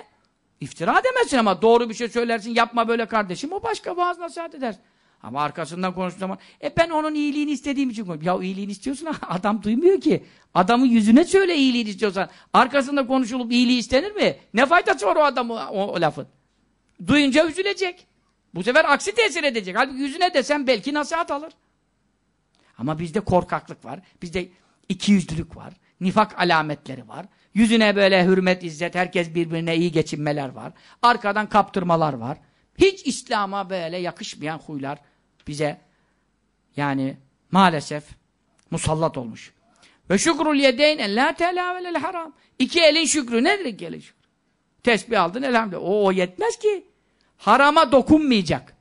iftira demezsin ama doğru bir şey söylersin. Yapma böyle kardeşim. O başka vaaz nasihat eder. Ama arkasından konuştuğu zaman e ben onun iyiliğini istediğim için konuşuyorum. Ya iyiliğini istiyorsun adam duymuyor ki. Adamın yüzüne söyle iyiliğini istiyorsan. Arkasında konuşulup iyiliği istenir mi? Ne faydası var o adamın o, o lafın? Duyunca üzülecek. Bu sefer aksi tesir edecek. Halbuki yüzüne desem belki nasihat alır. Ama bizde korkaklık var. Bizde ikiyüzlülük var. Nifak alametleri var. Yüzüne böyle hürmet, izzet, herkes birbirine iyi geçinmeler var. Arkadan kaptırmalar var. Hiç İslam'a böyle yakışmayan huylar bize yani maalesef musallat olmuş. Ve şükrul yedeyn la telavelel haram. İki elin şükrü nedir iki elin şükrü? Tesbih aldın elhamdülillah. O, yetmez ki. Harama dokunmayacak.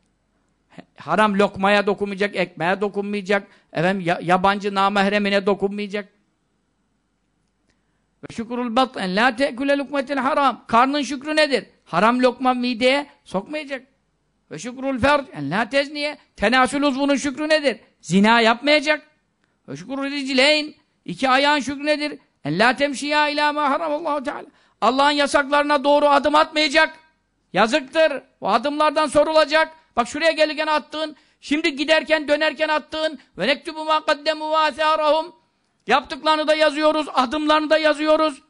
Haram lokmaya dokunmayacak, ekmeğe dokunmayacak, efendim, yabancı namahremine dokunmayacak. Ve şükrul bat'en la te'kule lukmetil haram. Karnın şükrü nedir? Haram lokma mideye sokmayacak. Ve şükrul ferc en la tezniye. Tenasül uzvunun şükrü nedir? Zina yapmayacak. Ve şükrul ricleyn. iki ayağın şükrü nedir? En la temşiya ila ma haramallahu teala. Allah'ın yasaklarına doğru adım atmayacak. Yazıktır. O adımlardan sorulacak. Bak şuraya gelirken attığın, şimdi giderken dönerken attığın ve nektubu ma kaddemu ve yaptıklarını da yazıyoruz, adımlarını da yazıyoruz.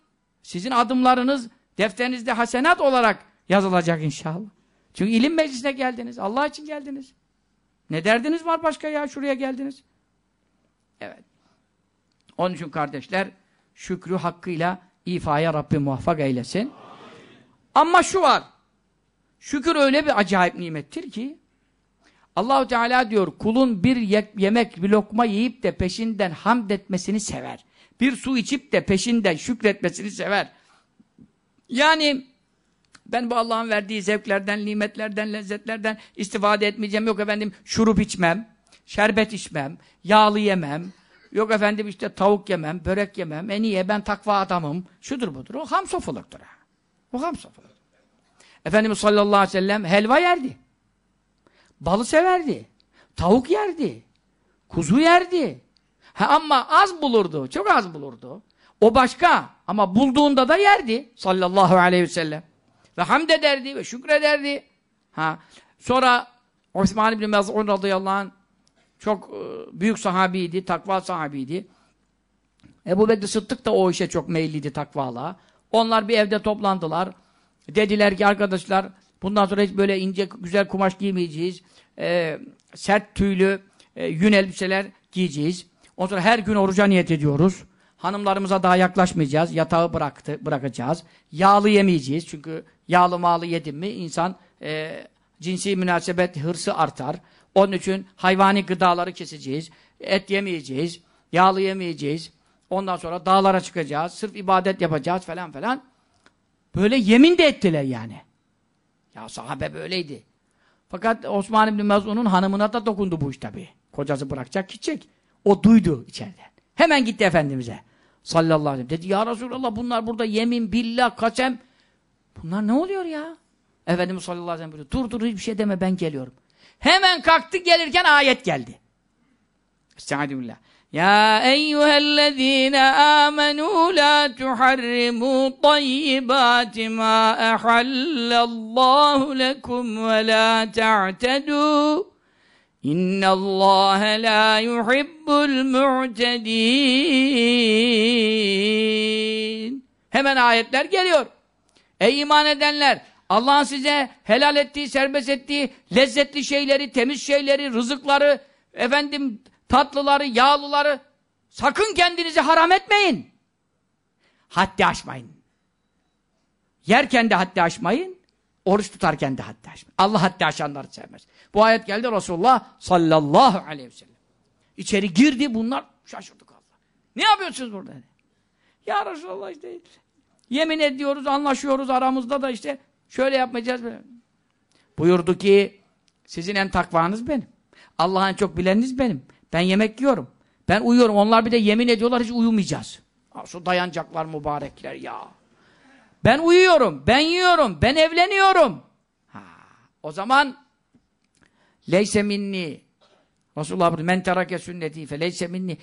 Sizin adımlarınız defterinizde hasenat olarak yazılacak inşallah. Çünkü ilim meclisine geldiniz. Allah için geldiniz. Ne derdiniz var başka ya şuraya geldiniz? Evet. Onun için kardeşler şükrü hakkıyla ifaya Rabbim muvaffak eylesin. Ama şu var. Şükür öyle bir acayip nimettir ki Allahu Teala diyor kulun bir yemek bir lokma yiyip de peşinden hamd etmesini sever. Bir su içip de peşinden şükretmesini sever. Yani ben bu Allah'ın verdiği zevklerden, nimetlerden, lezzetlerden istifade etmeyeceğim. Yok efendim şurup içmem, şerbet içmem, yağlı yemem. Yok efendim işte tavuk yemem, börek yemem. E niye ben takva adamım? Şudur budur. O ham sofuluktur. O ham sofuluk. Efendimiz sallallahu aleyhi ve sellem helva yerdi. Balı severdi. Tavuk yerdi. Kuzu yerdi. Ha, ama az bulurdu. Çok az bulurdu. O başka. Ama bulduğunda da yerdi. Sallallahu aleyhi ve sellem. Ve hamd ederdi ve şükrederdi. Ha. Sonra Osman İbni Mez'un radıyallahu anh çok e, büyük sahabiydi, takva sahabiydi. Ebu Bekir Sıddık da o işe çok meyilliydi takvala. Onlar bir evde toplandılar. Dediler ki arkadaşlar bundan sonra hiç böyle ince güzel kumaş giymeyeceğiz. Ee, sert tüylü e, yün elbiseler giyeceğiz. Ondan sonra her gün oruca niyet ediyoruz. Hanımlarımıza daha yaklaşmayacağız. Yatağı bıraktı, bırakacağız. Yağlı yemeyeceğiz. Çünkü yağlı mağlı yedim mi insan e, cinsi münasebet hırsı artar. Onun için hayvani gıdaları keseceğiz. Et yemeyeceğiz. Yağlı yemeyeceğiz. Ondan sonra dağlara çıkacağız. Sırf ibadet yapacağız falan falan. Böyle yemin de ettiler yani. Ya sahabe böyleydi. Fakat Osman İbni Mezun'un hanımına da dokundu bu iş tabi. Kocası bırakacak gidecek. O duydu içeriden. Hemen gitti Efendimiz'e. Sallallahu aleyhi ve sellem. Dedi ya Resulallah bunlar burada yemin, billah, kasem. Bunlar ne oluyor ya? Efendimiz sallallahu aleyhi ve sellem buyuruyor. Dur dur hiçbir şey deme ben geliyorum. Hemen kalktı gelirken ayet geldi. Estağfirullah. Ya eyyühellezine amenu la tuharrimu tayyibati ma ehallallahu lekum ve la ta'tedû. İnna Allah la yuhibbul mu'tedin. Hemen ayetler geliyor. Ey iman edenler! Allah'ın size helal ettiği, serbest ettiği lezzetli şeyleri, temiz şeyleri, rızıkları, efendim tatlıları, yağlıları sakın kendinizi haram etmeyin. Haddi aşmayın. Yerken de haddi aşmayın, oruç tutarken de haddi aşmayın. Allah haddi aşanları sevmez. Bu ayet geldi Resulullah sallallahu aleyhi ve sellem. İçeri girdi bunlar şaşırdık Allah. Ne yapıyorsunuz burada? Ya Resulullah işte yemin ediyoruz, anlaşıyoruz aramızda da işte şöyle yapmayacağız. Buyurdu ki sizin en takvanız benim. Allah'ın çok bileniniz benim. Ben yemek yiyorum. Ben uyuyorum. Onlar bir de yemin ediyorlar hiç uyumayacağız. Şu dayanacaklar mübarekler ya. Ben uyuyorum, ben yiyorum, ben evleniyorum. Ha, o zaman leyse minni Resulullah men terake sünneti fe leyse minni.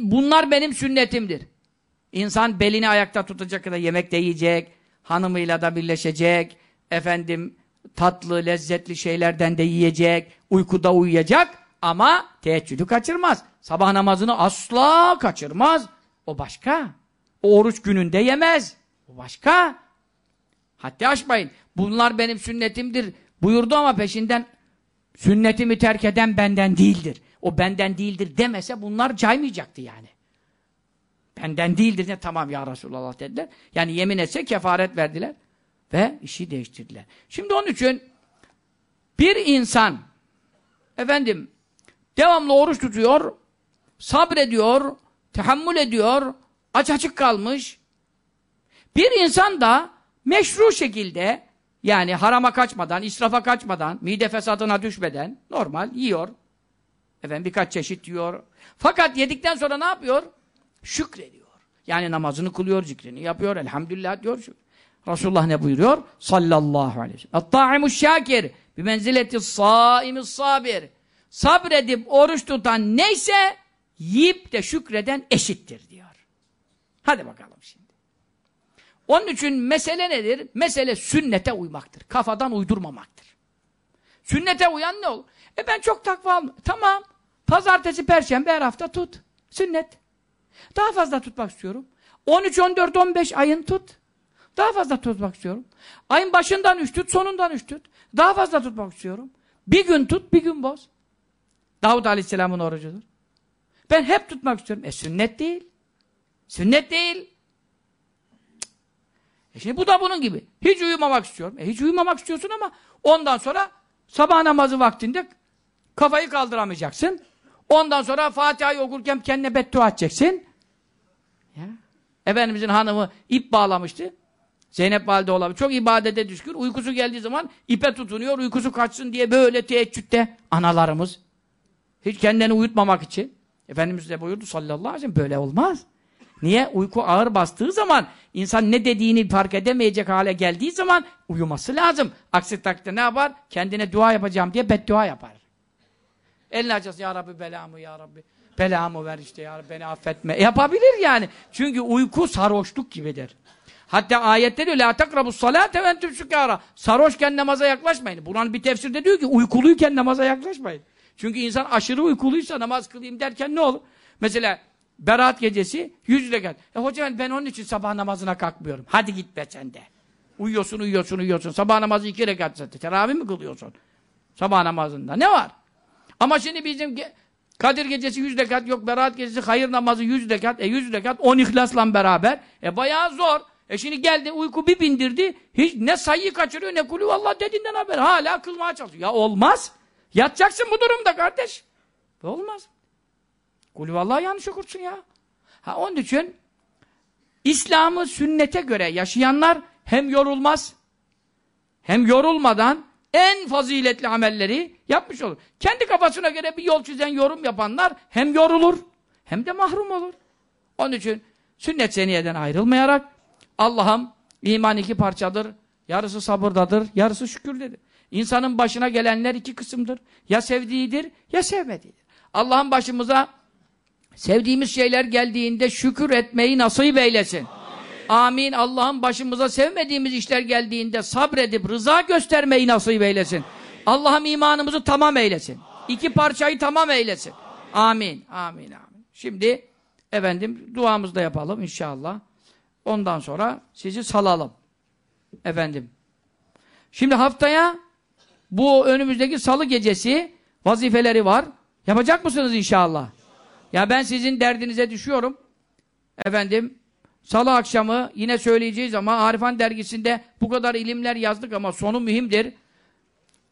Bunlar benim sünnetimdir. İnsan belini ayakta tutacak kadar yemek de yiyecek, hanımıyla da birleşecek, efendim tatlı, lezzetli şeylerden de yiyecek, uykuda uyuyacak ama teheccüdü kaçırmaz. Sabah namazını asla kaçırmaz. O başka. O oruç gününde yemez. O başka. Haddi aşmayın. Bunlar benim sünnetimdir buyurdu ama peşinden sünnetimi terk eden benden değildir. O benden değildir demese bunlar caymayacaktı yani. Benden değildir ne tamam ya Resulallah dediler. Yani yemin etse kefaret verdiler ve işi değiştirdiler. Şimdi onun için bir insan efendim devamlı oruç tutuyor, sabrediyor, tahammül ediyor, aç açık kalmış. Bir insan da meşru şekilde yani harama kaçmadan, israfa kaçmadan, mide fesadına düşmeden normal yiyor. Efendim birkaç çeşit yiyor. Fakat yedikten sonra ne yapıyor? Şükrediyor. Yani namazını kılıyor, zikrini yapıyor, elhamdülillah diyor. Resulullah ne buyuruyor? Sallallahu aleyhi ve sellem. At-ta'imuş şakir bi menzileti saimis sabir. Sabredip oruç tutan neyse yiyip de şükreden eşittir diyor. Hadi bakalım şimdi. Onun için mesele nedir? Mesele sünnete uymaktır. Kafadan uydurmamaktır. Sünnete uyan ne olur? E ben çok takva Tamam. Pazartesi, perşembe her hafta tut. Sünnet. Daha fazla tutmak istiyorum. 13, 14, 15 ayın tut. Daha fazla tutmak istiyorum. Ayın başından üç tut, sonundan üç tut. Daha fazla tutmak istiyorum. Bir gün tut, bir gün boz. Davud Aleyhisselam'ın orucudur. Ben hep tutmak istiyorum. E sünnet değil. Sünnet değil. E şimdi bu da bunun gibi. Hiç uyumamak istiyorum. E hiç uyumamak istiyorsun ama ondan sonra sabah namazı vaktinde kafayı kaldıramayacaksın. Ondan sonra Fatiha'yı okurken kendine beddua edeceksin. Ya. Efendimizin hanımı ip bağlamıştı. Zeynep valide olabilir. Çok ibadete düşkün. Uykusu geldiği zaman ipe tutunuyor. Uykusu kaçsın diye böyle teheccüde analarımız. Hiç kendini uyutmamak için. Efendimiz de buyurdu sallallahu aleyhi ve sellem böyle olmaz. Niye? Uyku ağır bastığı zaman insan ne dediğini fark edemeyecek hale geldiği zaman uyuması lazım. Aksi takdirde ne yapar? Kendine dua yapacağım diye beddua yapar. Elini açarsın ya Rabbi belamı ya Rabbi. Belamı ver işte ya beni affetme. Yapabilir yani. Çünkü uyku sarhoşluk gibidir. Hatta ayette diyor la takrabus salate ve entüm sükara. Sarhoşken namaza yaklaşmayın. Buranın bir tefsirde diyor ki uykuluyken namaza yaklaşmayın. Çünkü insan aşırı uykuluysa namaz kılayım derken ne olur? Mesela Berat gecesi yüz rekat. E hocam ben onun için sabah namazına kalkmıyorum. Hadi git be sen de. Uyuyorsun, uyuyorsun, uyuyorsun. Sabah namazı iki rekat zaten. Teravih mi kılıyorsun? Sabah namazında. Ne var? Ama şimdi bizim Kadir gecesi yüz rekat yok. Berat gecesi hayır namazı yüz rekat. E yüz rekat on ihlasla beraber. E bayağı zor. E şimdi geldi uyku bir bindirdi. Hiç ne sayıyı kaçırıyor ne kulü Allah dediğinden haber. Hala kılmaya çalışıyor. Ya olmaz. Yatacaksın bu durumda kardeş. Olmaz. Kulü vallahi yanlış okursun ya. Ha onun için İslam'ı sünnete göre yaşayanlar hem yorulmaz hem yorulmadan en faziletli amelleri yapmış olur. Kendi kafasına göre bir yol çizen yorum yapanlar hem yorulur hem de mahrum olur. Onun için sünnet seniyeden ayrılmayarak Allah'ım iman iki parçadır. Yarısı sabırdadır, yarısı şükürdedir. İnsanın başına gelenler iki kısımdır. Ya sevdiğidir ya sevmediğidir. Allah'ın başımıza sevdiğimiz şeyler geldiğinde şükür etmeyi nasip eylesin. Amin. Allah'ın başımıza sevmediğimiz işler geldiğinde sabredip rıza göstermeyi nasip eylesin. Allah'ım imanımızı tamam eylesin. iki parçayı tamam eylesin. Amin. Amin. Amin. Şimdi efendim duamızı da yapalım inşallah. Ondan sonra sizi salalım. Efendim. Şimdi haftaya bu önümüzdeki salı gecesi vazifeleri var. Yapacak mısınız inşallah? Ya ben sizin derdinize düşüyorum. Efendim salı akşamı yine söyleyeceğiz ama Arifan dergisinde bu kadar ilimler yazdık ama sonu mühimdir.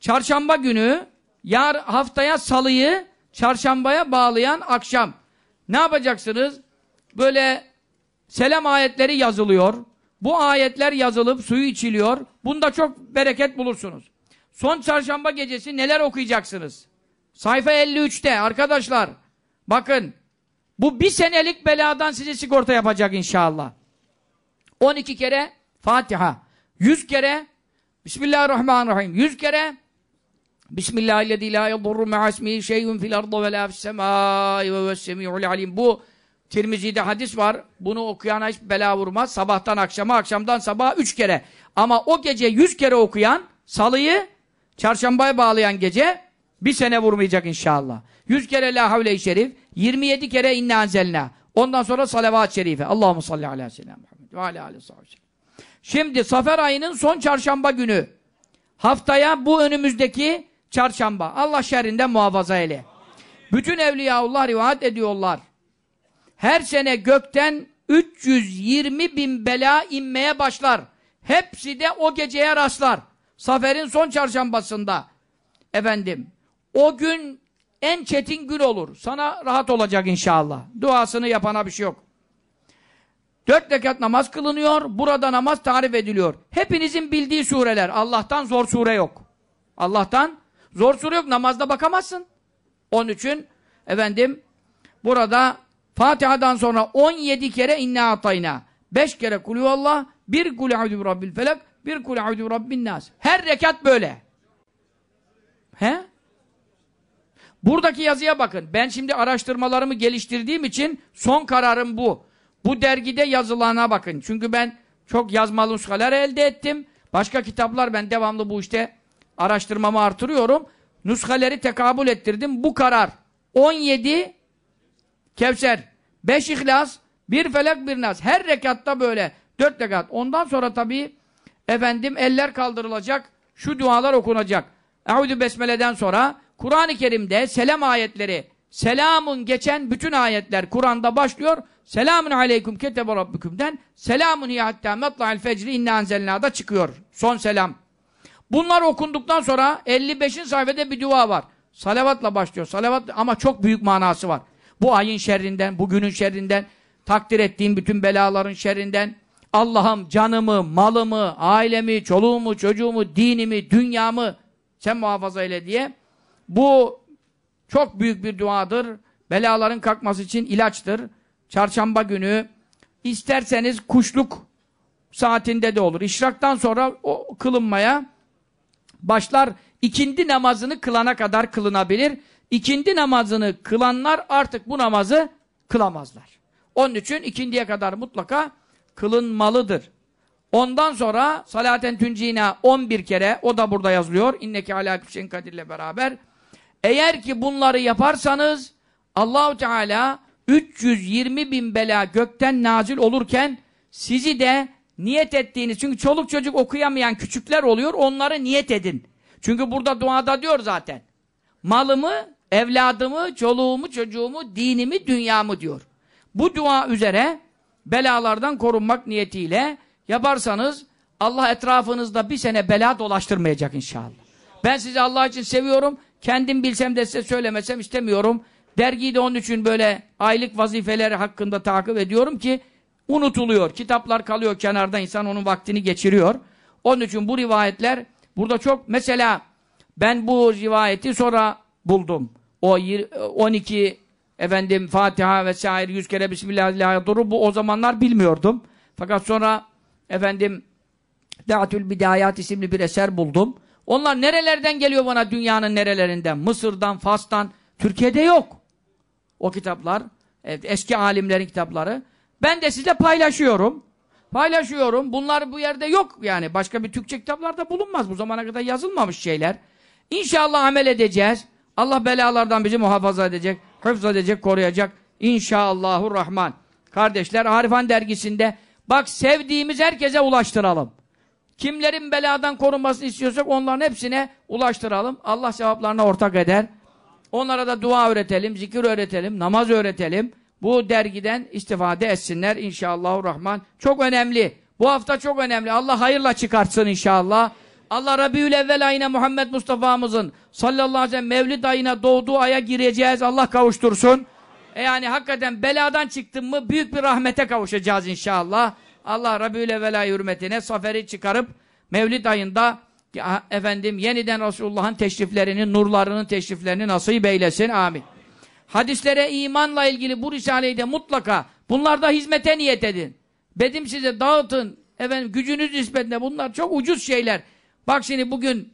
Çarşamba günü yar haftaya salıyı çarşambaya bağlayan akşam. Ne yapacaksınız? Böyle selam ayetleri yazılıyor. Bu ayetler yazılıp suyu içiliyor. Bunda çok bereket bulursunuz. Son çarşamba gecesi neler okuyacaksınız? Sayfa 53'te arkadaşlar. Bakın. Bu bir senelik beladan size sigorta yapacak inşallah. 12 kere Fatiha. 100 kere Bismillahirrahmanirrahim. 100 kere Bismillahirrahmanirrahim. la yadurru ma'asmihi şeyun fil ardı ve la fis semai ve vessemi'ul. Bu Tirmizi'de hadis var. Bunu okuyana hiç bela vurmaz. Sabahtan akşama, akşamdan sabaha üç kere. Ama o gece yüz kere okuyan, salıyı çarşambaya bağlayan gece bir sene vurmayacak inşallah. Yüz kere la havle-i şerif, 27 kere inna anzelna. Ondan sonra salavat-ı şerife. Allahu salli ala seyyidina Muhammed ve ala aleyhi Şimdi Safer ayının son çarşamba günü. Haftaya bu önümüzdeki çarşamba. Allah şerrinden muhafaza eyle. Bütün evliyaullah rivayet ediyorlar her sene gökten 320 bin bela inmeye başlar. Hepsi de o geceye rastlar. Safer'in son çarşambasında. Efendim, o gün en çetin gün olur. Sana rahat olacak inşallah. Duasını yapana bir şey yok. Dört rekat namaz kılınıyor. Burada namaz tarif ediliyor. Hepinizin bildiği sureler. Allah'tan zor sure yok. Allah'tan zor sure yok. Namazda bakamazsın. Onun için efendim burada Fatiha'dan sonra 17 kere inna atayna. 5 kere kulüvallah, bir kul a'udhu rabbil felak, bir kul a'udhu rabbin nas. Her rekat böyle. He? Buradaki yazıya bakın. Ben şimdi araştırmalarımı geliştirdiğim için son kararım bu. Bu dergide yazılana bakın. Çünkü ben çok yazmalı nuskalar elde ettim. Başka kitaplar ben devamlı bu işte araştırmamı artırıyorum. Nuskaleri tekabül ettirdim. Bu karar 17 Kevser. Beş ihlas, bir felak, bir nas. Her rekatta böyle. Dört rekat. Ondan sonra tabii efendim eller kaldırılacak. Şu dualar okunacak. Eûzü Besmele'den sonra Kur'an-ı Kerim'de selam ayetleri, selamun geçen bütün ayetler Kur'an'da başlıyor. Selamun aleyküm ketebe rabbükümden selamun hiye hatta matla'il fecri inna anzelna'da çıkıyor. Son selam. Bunlar okunduktan sonra 55. sayfada bir dua var. Salavatla başlıyor. Salavat ama çok büyük manası var. Bu ayın şerrinden, bugünün şerrinden, takdir ettiğim bütün belaların şerrinden, Allah'ım canımı, malımı, ailemi, çoluğumu, çocuğumu, dinimi, dünyamı sen muhafaza eyle diye. Bu çok büyük bir duadır. Belaların kalkması için ilaçtır. Çarşamba günü isterseniz kuşluk saatinde de olur. İşraktan sonra o kılınmaya başlar. İkindi namazını kılana kadar kılınabilir ikindi namazını kılanlar artık bu namazı kılamazlar. Onun için ikindiye kadar mutlaka kılınmalıdır. Ondan sonra salaten tüncina 11 kere o da burada yazılıyor. İnneke alâ küçen kadirle beraber. Eğer ki bunları yaparsanız Allahu Teala 320 bin bela gökten nazil olurken sizi de niyet ettiğiniz çünkü çoluk çocuk okuyamayan küçükler oluyor onları niyet edin. Çünkü burada duada diyor zaten. Malımı evladımı, çoluğumu, çocuğumu, dinimi, dünyamı diyor. Bu dua üzere belalardan korunmak niyetiyle yaparsanız Allah etrafınızda bir sene bela dolaştırmayacak inşallah. Ben sizi Allah için seviyorum. Kendim bilsem de size söylemesem istemiyorum. Dergiyi de onun için böyle aylık vazifeleri hakkında takip ediyorum ki unutuluyor. Kitaplar kalıyor kenarda insan onun vaktini geçiriyor. Onun için bu rivayetler burada çok mesela ben bu rivayeti sonra buldum. O 12 efendim Fatiha vesaire 100 kere Bismillahirrahmanirrahim bu o zamanlar bilmiyordum. Fakat sonra efendim Da'atül Bidayat isimli bir eser buldum. Onlar nerelerden geliyor bana dünyanın nerelerinden? Mısır'dan, Fas'tan. Türkiye'de yok. O kitaplar. Eski alimlerin kitapları. Ben de size paylaşıyorum. Paylaşıyorum. Bunlar bu yerde yok yani. Başka bir Türkçe kitaplarda bulunmaz. Bu zamana kadar yazılmamış şeyler. İnşallah amel edeceğiz. Allah belalardan bizi muhafaza edecek, hıfz edecek, koruyacak. İnşallahurrahman. Kardeşler Arifan dergisinde bak sevdiğimiz herkese ulaştıralım. Kimlerin beladan korunmasını istiyorsak onların hepsine ulaştıralım. Allah sevaplarına ortak eder. Onlara da dua öğretelim, zikir öğretelim, namaz öğretelim. Bu dergiden istifade etsinler inşallahurrahman. Çok önemli. Bu hafta çok önemli. Allah hayırla çıkartsın inşallah. Allah Rabiül Evvel ayına Muhammed Mustafa'mızın sallallahu aleyhi ve sellem Mevlid ayına doğduğu aya gireceğiz. Allah kavuştursun. E yani hakikaten beladan çıktın mı büyük bir rahmete kavuşacağız inşallah. Allah Rabiül Evvel ayı hürmetine saferi çıkarıp Mevlid ayında ya, efendim yeniden Resulullah'ın teşriflerini, nurlarının teşriflerini nasip eylesin. Amin. Hadislere imanla ilgili bu risaleyi de mutlaka bunlarda hizmete niyet edin. Bedim size dağıtın. Efendim gücünüz nispetinde bunlar çok ucuz şeyler. Bak şimdi bugün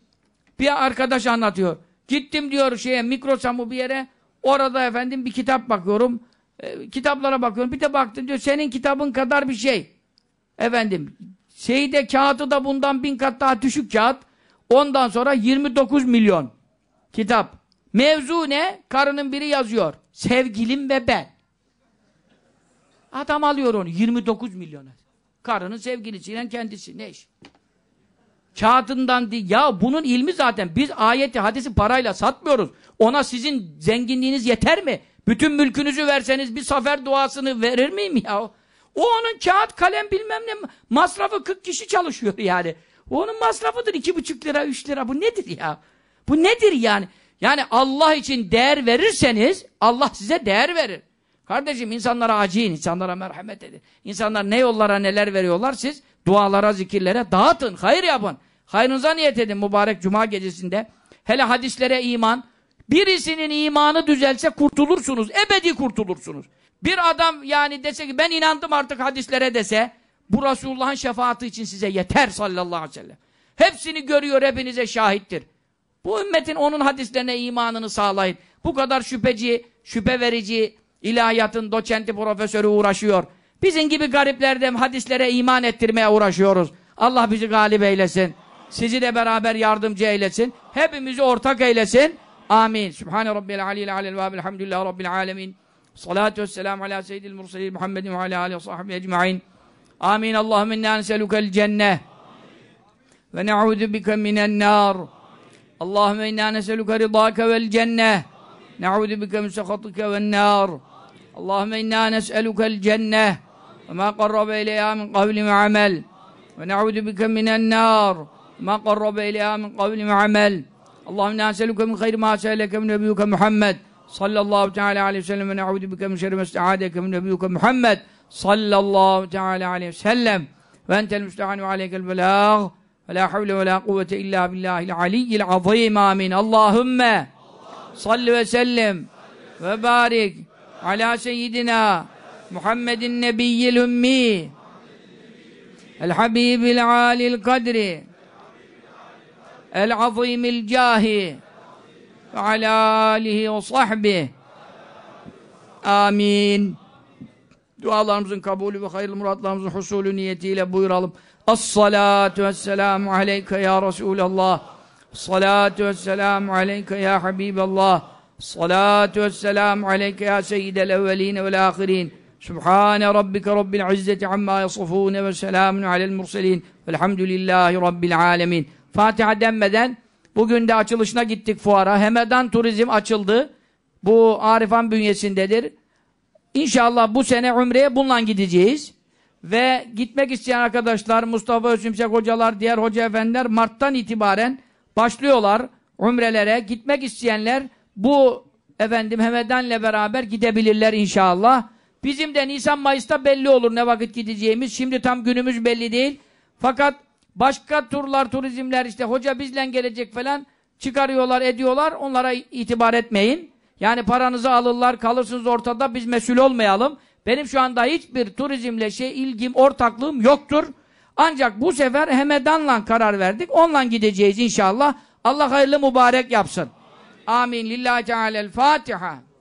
bir arkadaş anlatıyor. Gittim diyor şeye Mikrosam'ı bir yere. Orada efendim bir kitap bakıyorum. E, kitaplara bakıyorum. Bir de baktım diyor senin kitabın kadar bir şey. Efendim şeyi de kağıdı da bundan bin kat daha düşük kağıt. Ondan sonra 29 milyon kitap. Mevzu ne? Karının biri yazıyor. Sevgilim ve ben. Adam alıyor onu 29 milyona. Karının sevgilisiyle kendisi. Ne iş? Kağıdından değil. Ya bunun ilmi zaten. Biz ayeti, hadisi parayla satmıyoruz. Ona sizin zenginliğiniz yeter mi? Bütün mülkünüzü verseniz bir zafer duasını verir miyim ya? O onun kağıt, kalem bilmem ne masrafı 40 kişi çalışıyor yani. O onun masrafıdır iki buçuk lira, üç lira. Bu nedir ya? Bu nedir yani? Yani Allah için değer verirseniz Allah size değer verir. Kardeşim insanlara acıyın, insanlara merhamet edin. İnsanlar ne yollara neler veriyorlar siz dualara, zikirlere dağıtın, hayır yapın. Hayrınıza niyet edin mübarek cuma gecesinde. Hele hadislere iman. Birisinin imanı düzelse kurtulursunuz, ebedi kurtulursunuz. Bir adam yani dese ki ben inandım artık hadislere dese bu Resulullah'ın şefaati için size yeter sallallahu aleyhi ve sellem. Hepsini görüyor, hepinize şahittir. Bu ümmetin onun hadislerine imanını sağlayın. Bu kadar şüpheci, şüphe verici, ilahiyatın doçenti, profesörü uğraşıyor. Bizim gibi garipler hadislere iman ettirmeye uğraşıyoruz. Allah bizi galip eylesin. Sizi de beraber yardımcı eylesin. Hepimizi ortak eylesin. Amin. Sübhane Rabbil Aleyhi Aleyhi ve Elhamdülillahi Rabbil Alemin. Salatu vesselamu ala seyyidil mursalin Muhammedin ve ala alihi ve sahbihi ecma'in. Amin. Allahümme inna neselukel cenneh. Ve ne'udu bike minen nar. Allahümme inna neseluke ridâke vel cenneh. Ne'udu bike min sekhatike vel nar. Allahümme inna nes'elukel cenneh. Ve ma qarrabe ileyha min kavli ve amel. Ve ne'udu bike minen nar. Ma qarrabe ileyha min kavli ve amel. Sallallahu teala aleyhi ve sellem ve ne'udu bike min şerri ma ista'adeke min nebiyyuke Muhammed. Sallallahu teala aleyhi ve sellem. Ve entel müstehanu ve aleykel belâh. Ve la havle ve la kuvvete illa billahil aliyyil azim. Amin. Allahümme salli ve sellem ve barik ala seyyidina Muhammedin nebiyyil ümmi el habibil alil kadri el azimil cahi ve ala alihi ve sahbihi. Amin. Dualarımızın kabulü ve hayırlı muratlarımızın husulü niyetiyle buyuralım. As-salatu vesselamu aleyke ya Resulallah. As-salatu vesselamu aleyke ya Habiballah. As-salatu vesselamu aleyke ya seyyidel evveline vel ahirin. Subhane rabbike rabbil izzeti amma yasifune ve selamun alel murselin. Velhamdülillahi rabbil alemin. Fatiha denmeden bugün de açılışına gittik fuara. Hemedan Turizm açıldı. Bu Arifan bünyesindedir. İnşallah bu sene Umre'ye bununla gideceğiz. Ve gitmek isteyen arkadaşlar, Mustafa Özümsek hocalar, diğer hoca efendiler Mart'tan itibaren başlıyorlar Umre'lere. Gitmek isteyenler bu efendim Hemedan'la beraber gidebilirler inşallah. Bizim de Nisan-Mayıs'ta belli olur ne vakit gideceğimiz. Şimdi tam günümüz belli değil. Fakat başka turlar, turizmler işte hoca bizle gelecek falan çıkarıyorlar, ediyorlar. Onlara itibar etmeyin. Yani paranızı alırlar, kalırsınız ortada, biz mesul olmayalım. Benim şu anda hiçbir turizmle şey ilgim, ortaklığım yoktur. Ancak bu sefer Hemedan'la karar verdik. Onunla gideceğiz inşallah. Allah hayırlı mübarek yapsın. Amin. Lillahi Teala'l Fatiha.